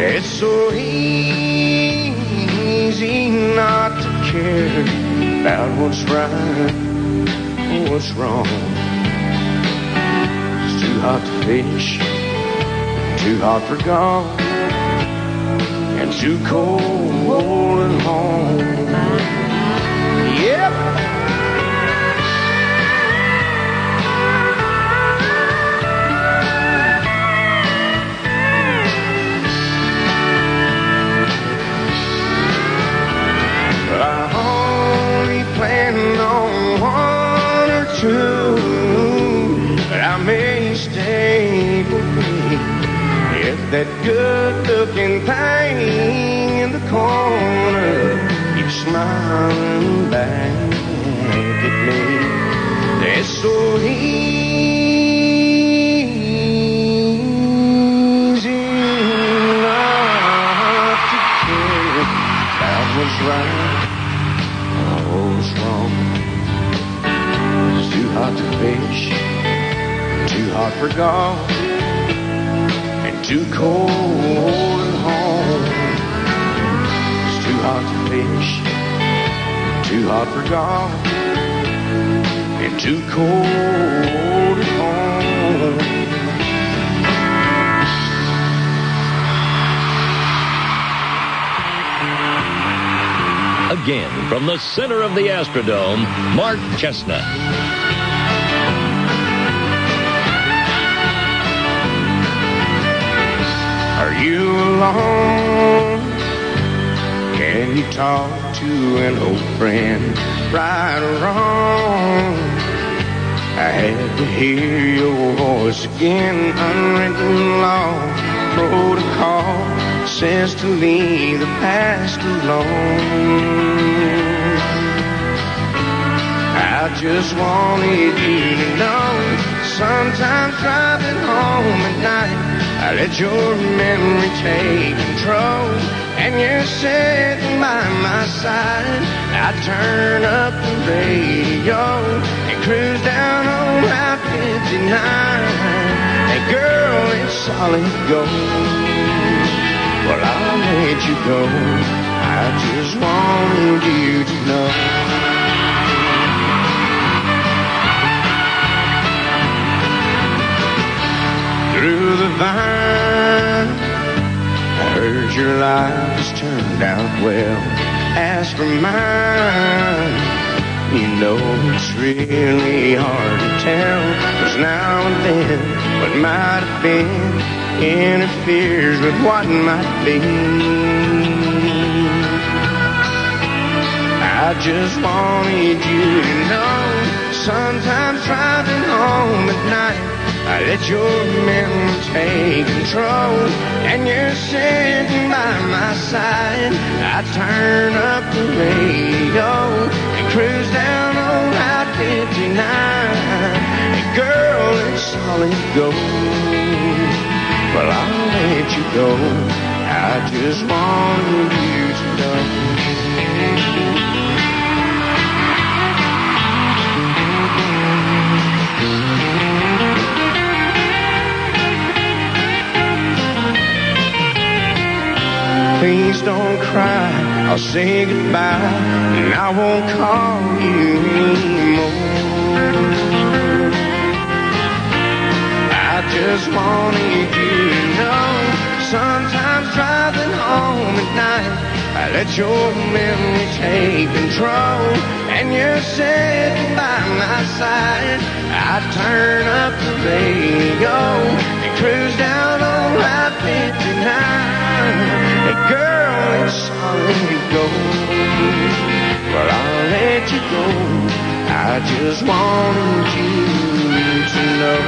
Yeah, it's so easy not to care about what's right or what's wrong. It's too hot to fish, too hot for golf, and too cold at home. That good-looking thing in the corner keeps smiling back at me. That's so easy not to care about what's right or what's wrong. It's too hot to fish, too hot for golf, too cold at home. It's too hot to fish, too hot for golf, and too cold at home. Again, from the center of the Astrodome, Mark Chesnutt. Are you alone? Can you talk to an old friend, right or wrong? I had to hear your voice again, unwritten law, protocol says to leave the past alone. I just wanted you to know, sometimes driving home at night, I let your memory take control, and you're sitting by my side. I turn up the radio and cruise down on Route 59. Hey girl, it's solid gold. Well, I'll let you go. I just wanted you to know. Through the vine, I heard your lives turned out well. As for mine, you know it's really hard to tell. Cause now and then, what might have been interferes with what might be. I just wanted you to know, sometimes driving home at night, let your memory take control, and you're sitting by my side. I turn up the radio and cruise down on Route 59. And girl, it's solid gold. Well, I'll let you go. I just wanted you to know. Please don't cry, I'll say goodbye, and I won't call you anymore. I just wanted you to know, sometimes driving home at night, I let your memory take control, and you're sitting by my side. I turn up the radio and cruise down on Route 59. Hey girl, it's solid gold. Well, I'll let you go. I just wanted you to know.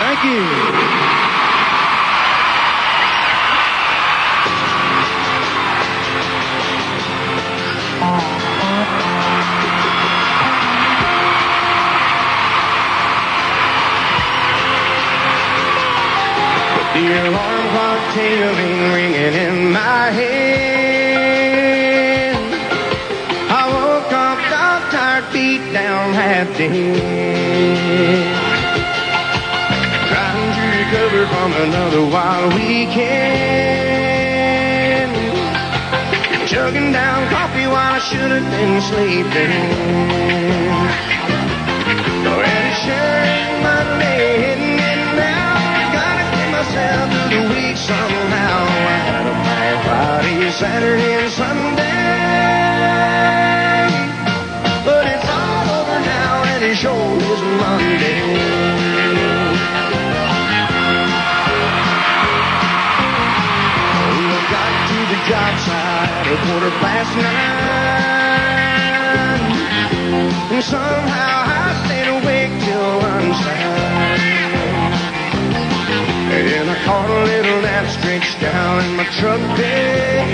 Thank you. The alarm clock tingling, ringing in my head. I woke up, dog tired, beat down, half dead. Trying to recover from another wild weekend. Chugging down coffee while I should have been sleeping. Already sure Saturday, and Sunday. But it's all over now, and it sure is Monday. I got to the job site a quarter past nine. And somehow I stayed awake till lunchtime. Caught a little nap stretched down in my truck bed.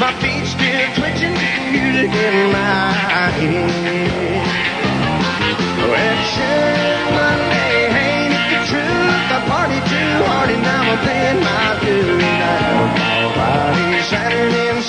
My feet still twitching, music in my head. Well, sure, Monday ain't it the truth? I party too hard and now I'm paying my dues. A ball Friday, Saturday,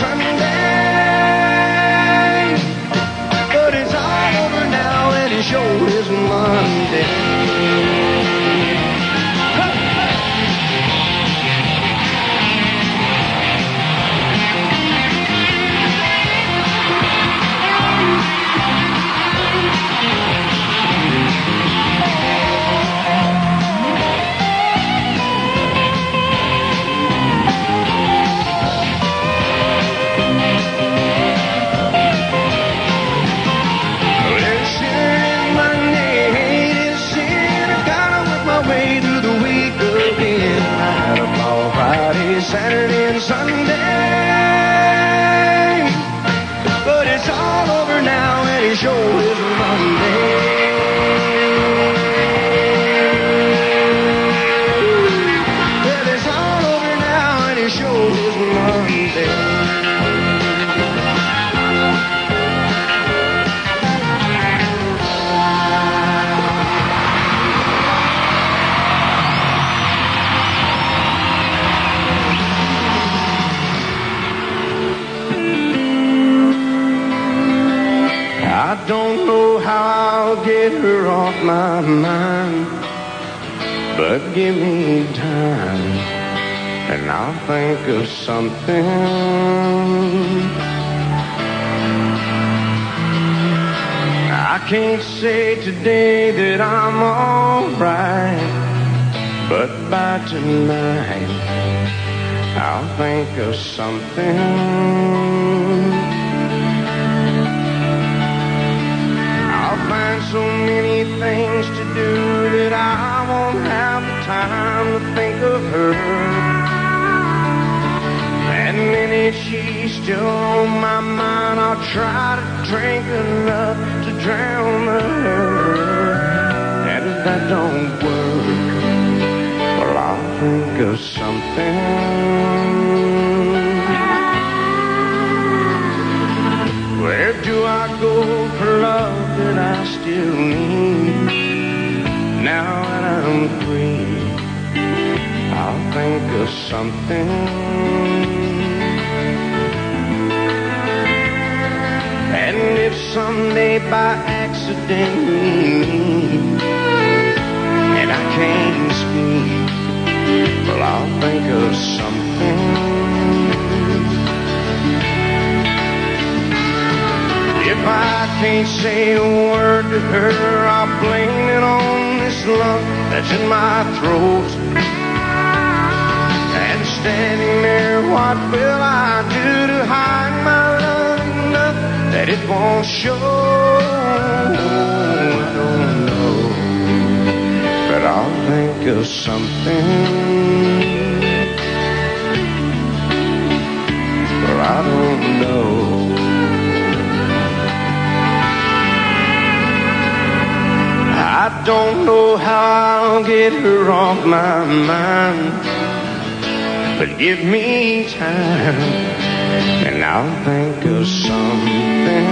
Saturday, and Sunday. But it's all over now, and it sure get her off my mind, but give me time and I'll think of something. I can't say today that I'm alright, but by tonight I'll think of something. That I won't have the time to think of her. And minute she's still on my mind, I'll try to drink enough to drown her. And if that don't work, well, I'll think of something. Something. And if someday by accident and I can't speak, well, I'll think of something. If I can't say a word to her, I'll blame it on this lump that's in my throat. And standing there, what will I do to hide my love enough that it won't show? I don't know, but I'll think of something. Or I don't know. I don't know how I'll get her off my mind, but give me time and I'll think of something.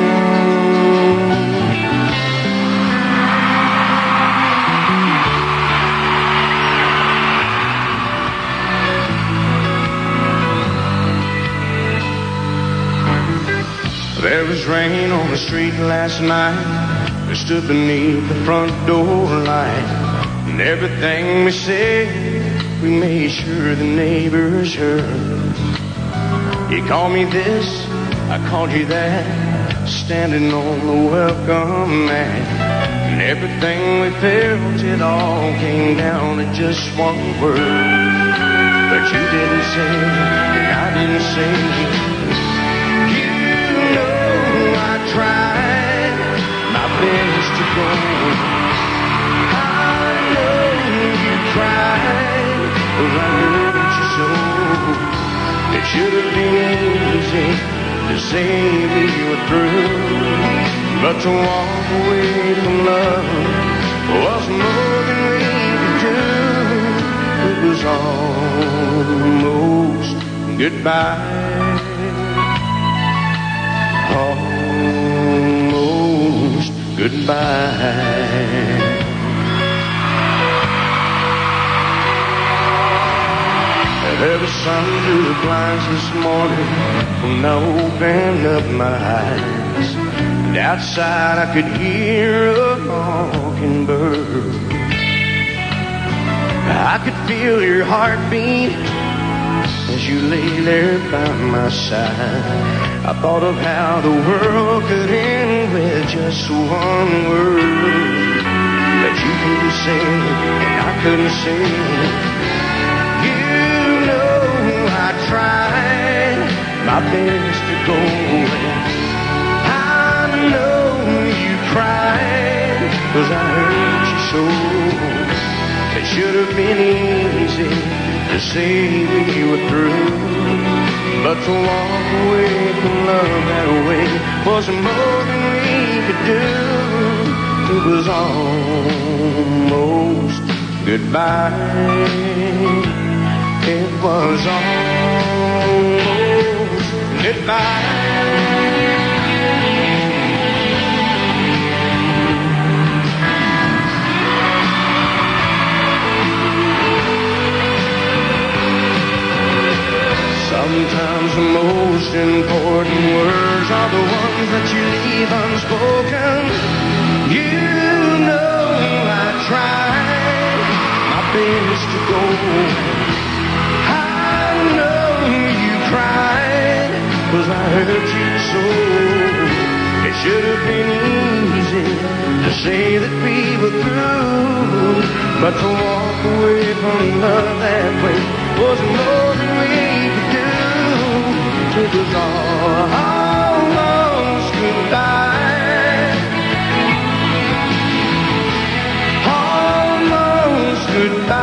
There was rain on the street last night. I stood beneath the front door light. And everything we said, we made sure the neighbors heard. You called me this, I called you that. Standing on the welcome mat. And everything we felt, it all came down to just one word. But you didn't say, and I didn't say. You know I tried my best to go. I know you cried, I hurt you so. It should have been easy to say we were through, but to walk away from love was more than we could do. It was almost goodbye. Almost goodbye. There was sun through the blinds this morning when I opened up my eyes. And outside I could hear a mockingbird. I could feel your heartbeat as you lay there by my side. I thought of how the world could end with just one word that you couldn't say and I couldn't say. My best to go. I know you cried cause I hurt you so. It should have been easy to say we were through. But to walk away from love that way was more than we could do. It was almost goodbye. It was almost goodbye. Sometimes the most important words are the ones that you leave unspoken. You know I tried my best to go. Cause I hurt you so. It should have been easy to say that we were through. But to walk away from love that way was more than we could do. It was all almost goodbye. Almost goodbye.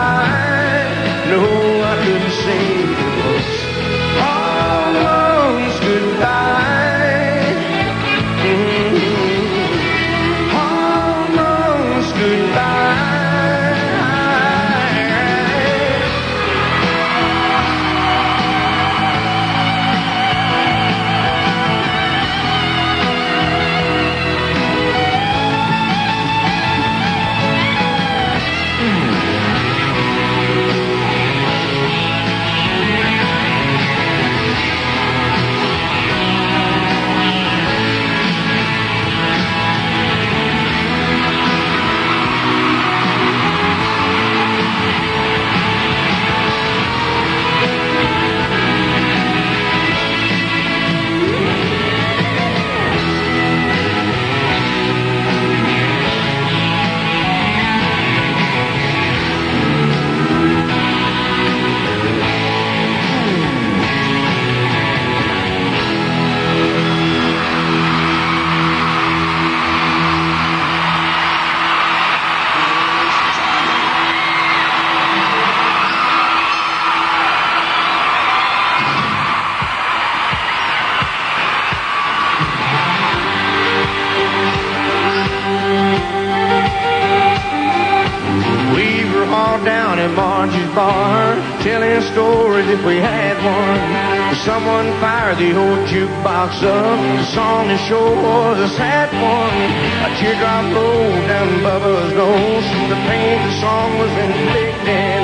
Jukebox up. The sure was a sad one. A teardrop rolled down Bubba's nose from the pain the song was inflicting.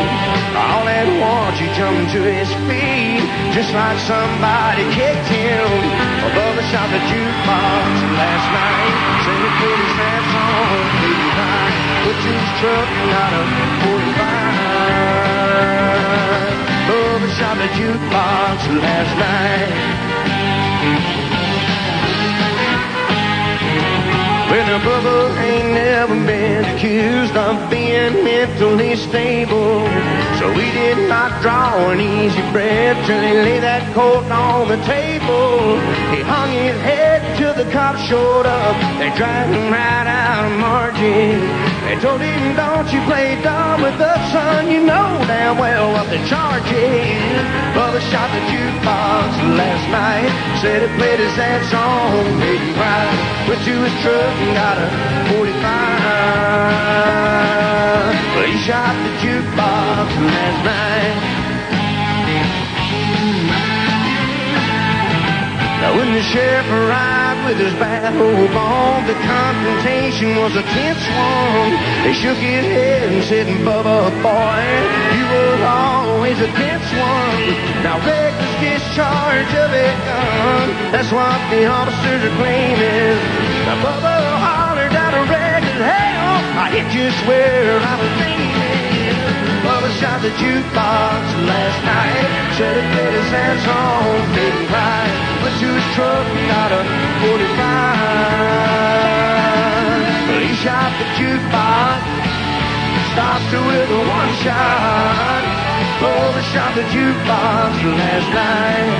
All at once he jumped to his feet, just like somebody kicked him. Bubba shot the jukebox last night, said he put his hands on baby right, put his truck and of a 45. Bubba shot the jukebox last night. Well, brother ain't never been accused of being mentally stable. So he did not draw an easy breath till he laid that coat on the table. He hung his head till the cops showed up. They dragged him right out of Margie. They told him, don't you play dumb with us, son. You know damn well what the charge is. Bubba shot the jukebox last night. Said he played his sad song, made him cry. Went to his truck and got a 45. Well, he shot the jukebox last night. Now when the sheriff arrived with his battle bomb, the confrontation was a tense one. He shook his head and said, Bubba, boy, you were always a tense one. Now reckless discharge of a gun, that's what the officers are claiming. Now Bubba hollered out a record, hell, oh, I hit you, swear I was dreaming. Shot the jukebox last night. Said it played his song, made him cry. Went to his truck, and got a 45. Well, he shot the jukebox, stopped it with a one shot. Bubba shot the jukebox last night.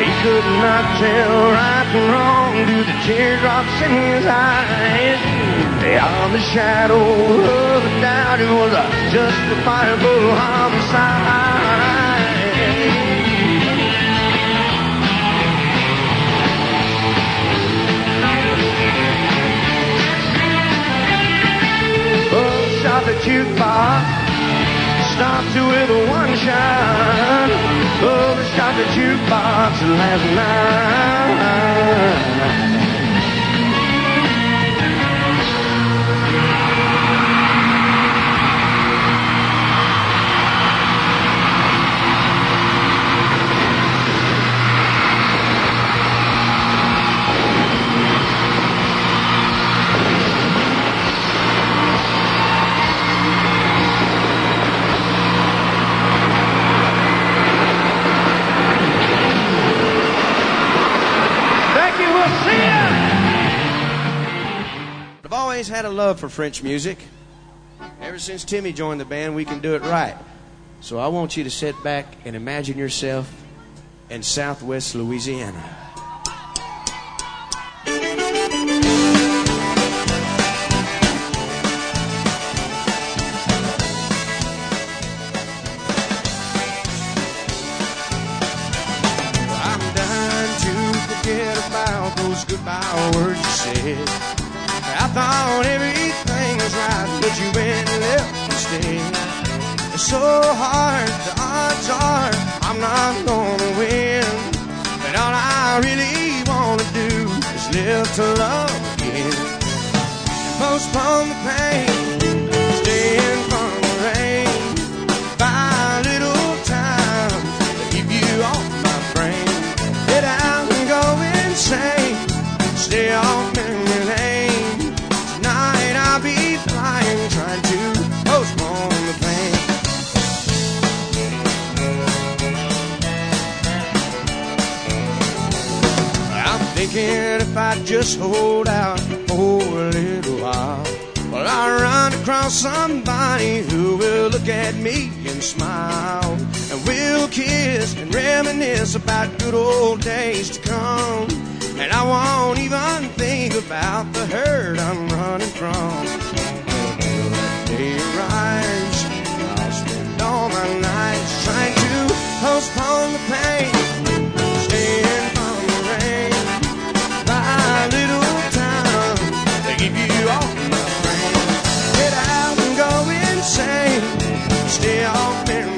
He could not tell right from wrong due to teardrops in his eyes. Beyond the shadow of a doubt, it was a justifiable homicide. Oh, shot the jukebox, stopped it with a one shot. Oh, they shot the jukebox last night. Love for French music. Ever since Timmy joined the band, we can do it right. So I want you to sit back and imagine yourself in southwest Louisiana. Goodbye words you said. I thought everything so hard, odds are I'm not gonna win. But all I really wanna do is live to love again. Postpone the pain, stay in from the rain. Buy a little time to keep you off my brain. Get out and go insane. Stay off just hold out for a little while, well, I'll run across somebody who will look at me and smile. And we'll kiss and reminisce about good old days to come. And I won't even think about the hurt I'm running from. Until that day arrives, I'll spend all my nights trying to postpone the pain. stay on Maryland.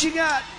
diga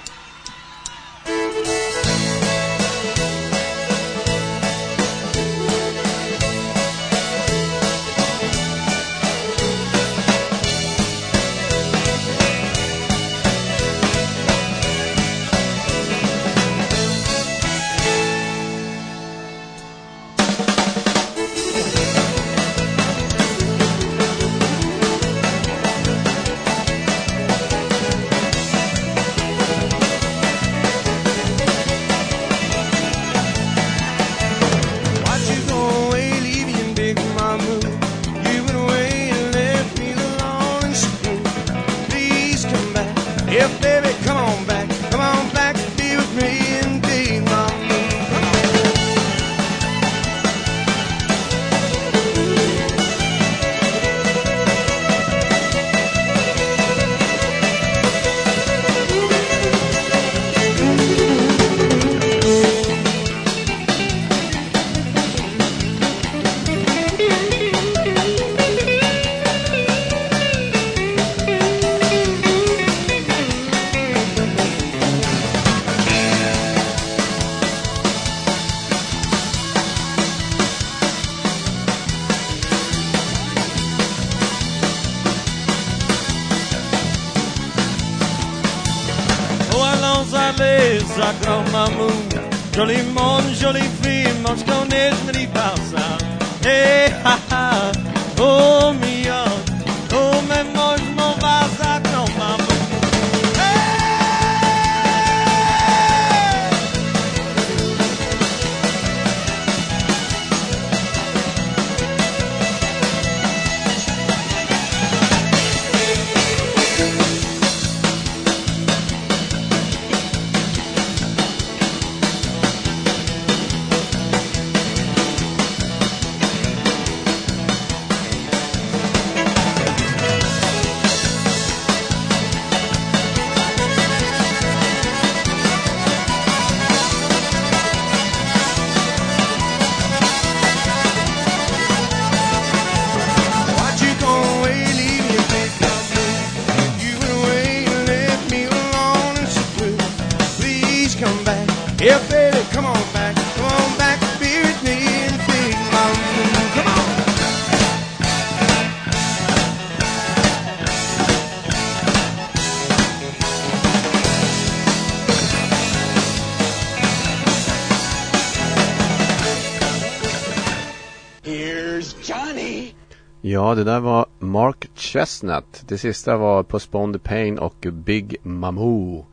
Ja, det där var Mark Chestnut. Det sista var Postpone Pain och Big Mamou.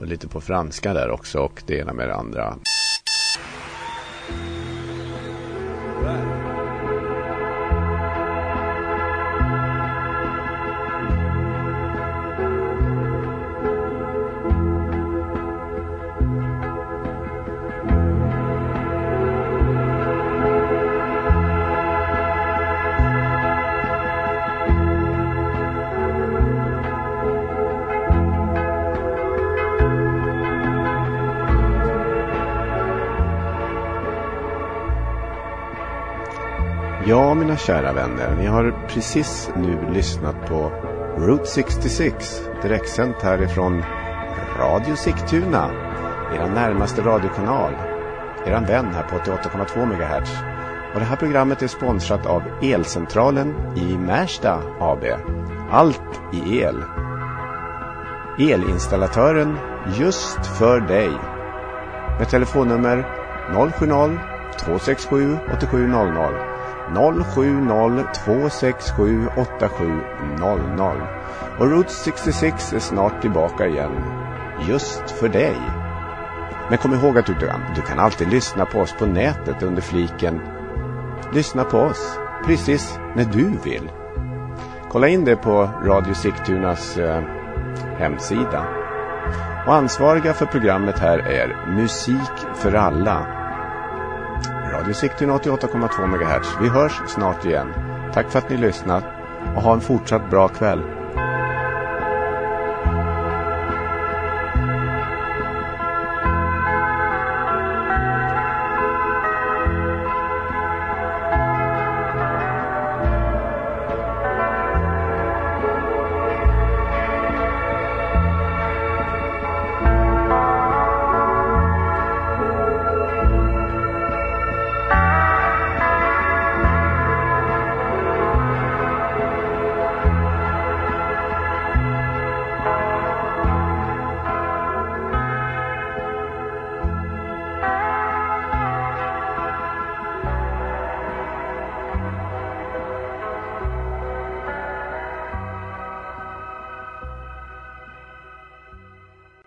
Lite på franska där också och det ena med det andra. Ja, mina kära vänner, ni har precis nu lyssnat på Route 66, direktsänt härifrån Radio Sigtuna, er närmaste radiokanal, er vän här på 88,2 MHz. Och det här programmet är sponsrat av Elcentralen i Märsta AB. Allt i el. Elinstallatören just för dig. Med telefonnummer 070 267 8700 070 267 8700 och Route 66 är snart tillbaka igen. Just för dig. Men kom ihåg att du, du kan alltid lyssna på oss på nätet under fliken Lyssna på oss precis när du vill. Kolla in det på Radio Sigtunas eh, hemsida. Och ansvariga för programmet här är Musik för alla Radio Sigtuna 88,2 MHz. Vi hörs snart igen. Tack för att ni lyssnat och ha en fortsatt bra kväll.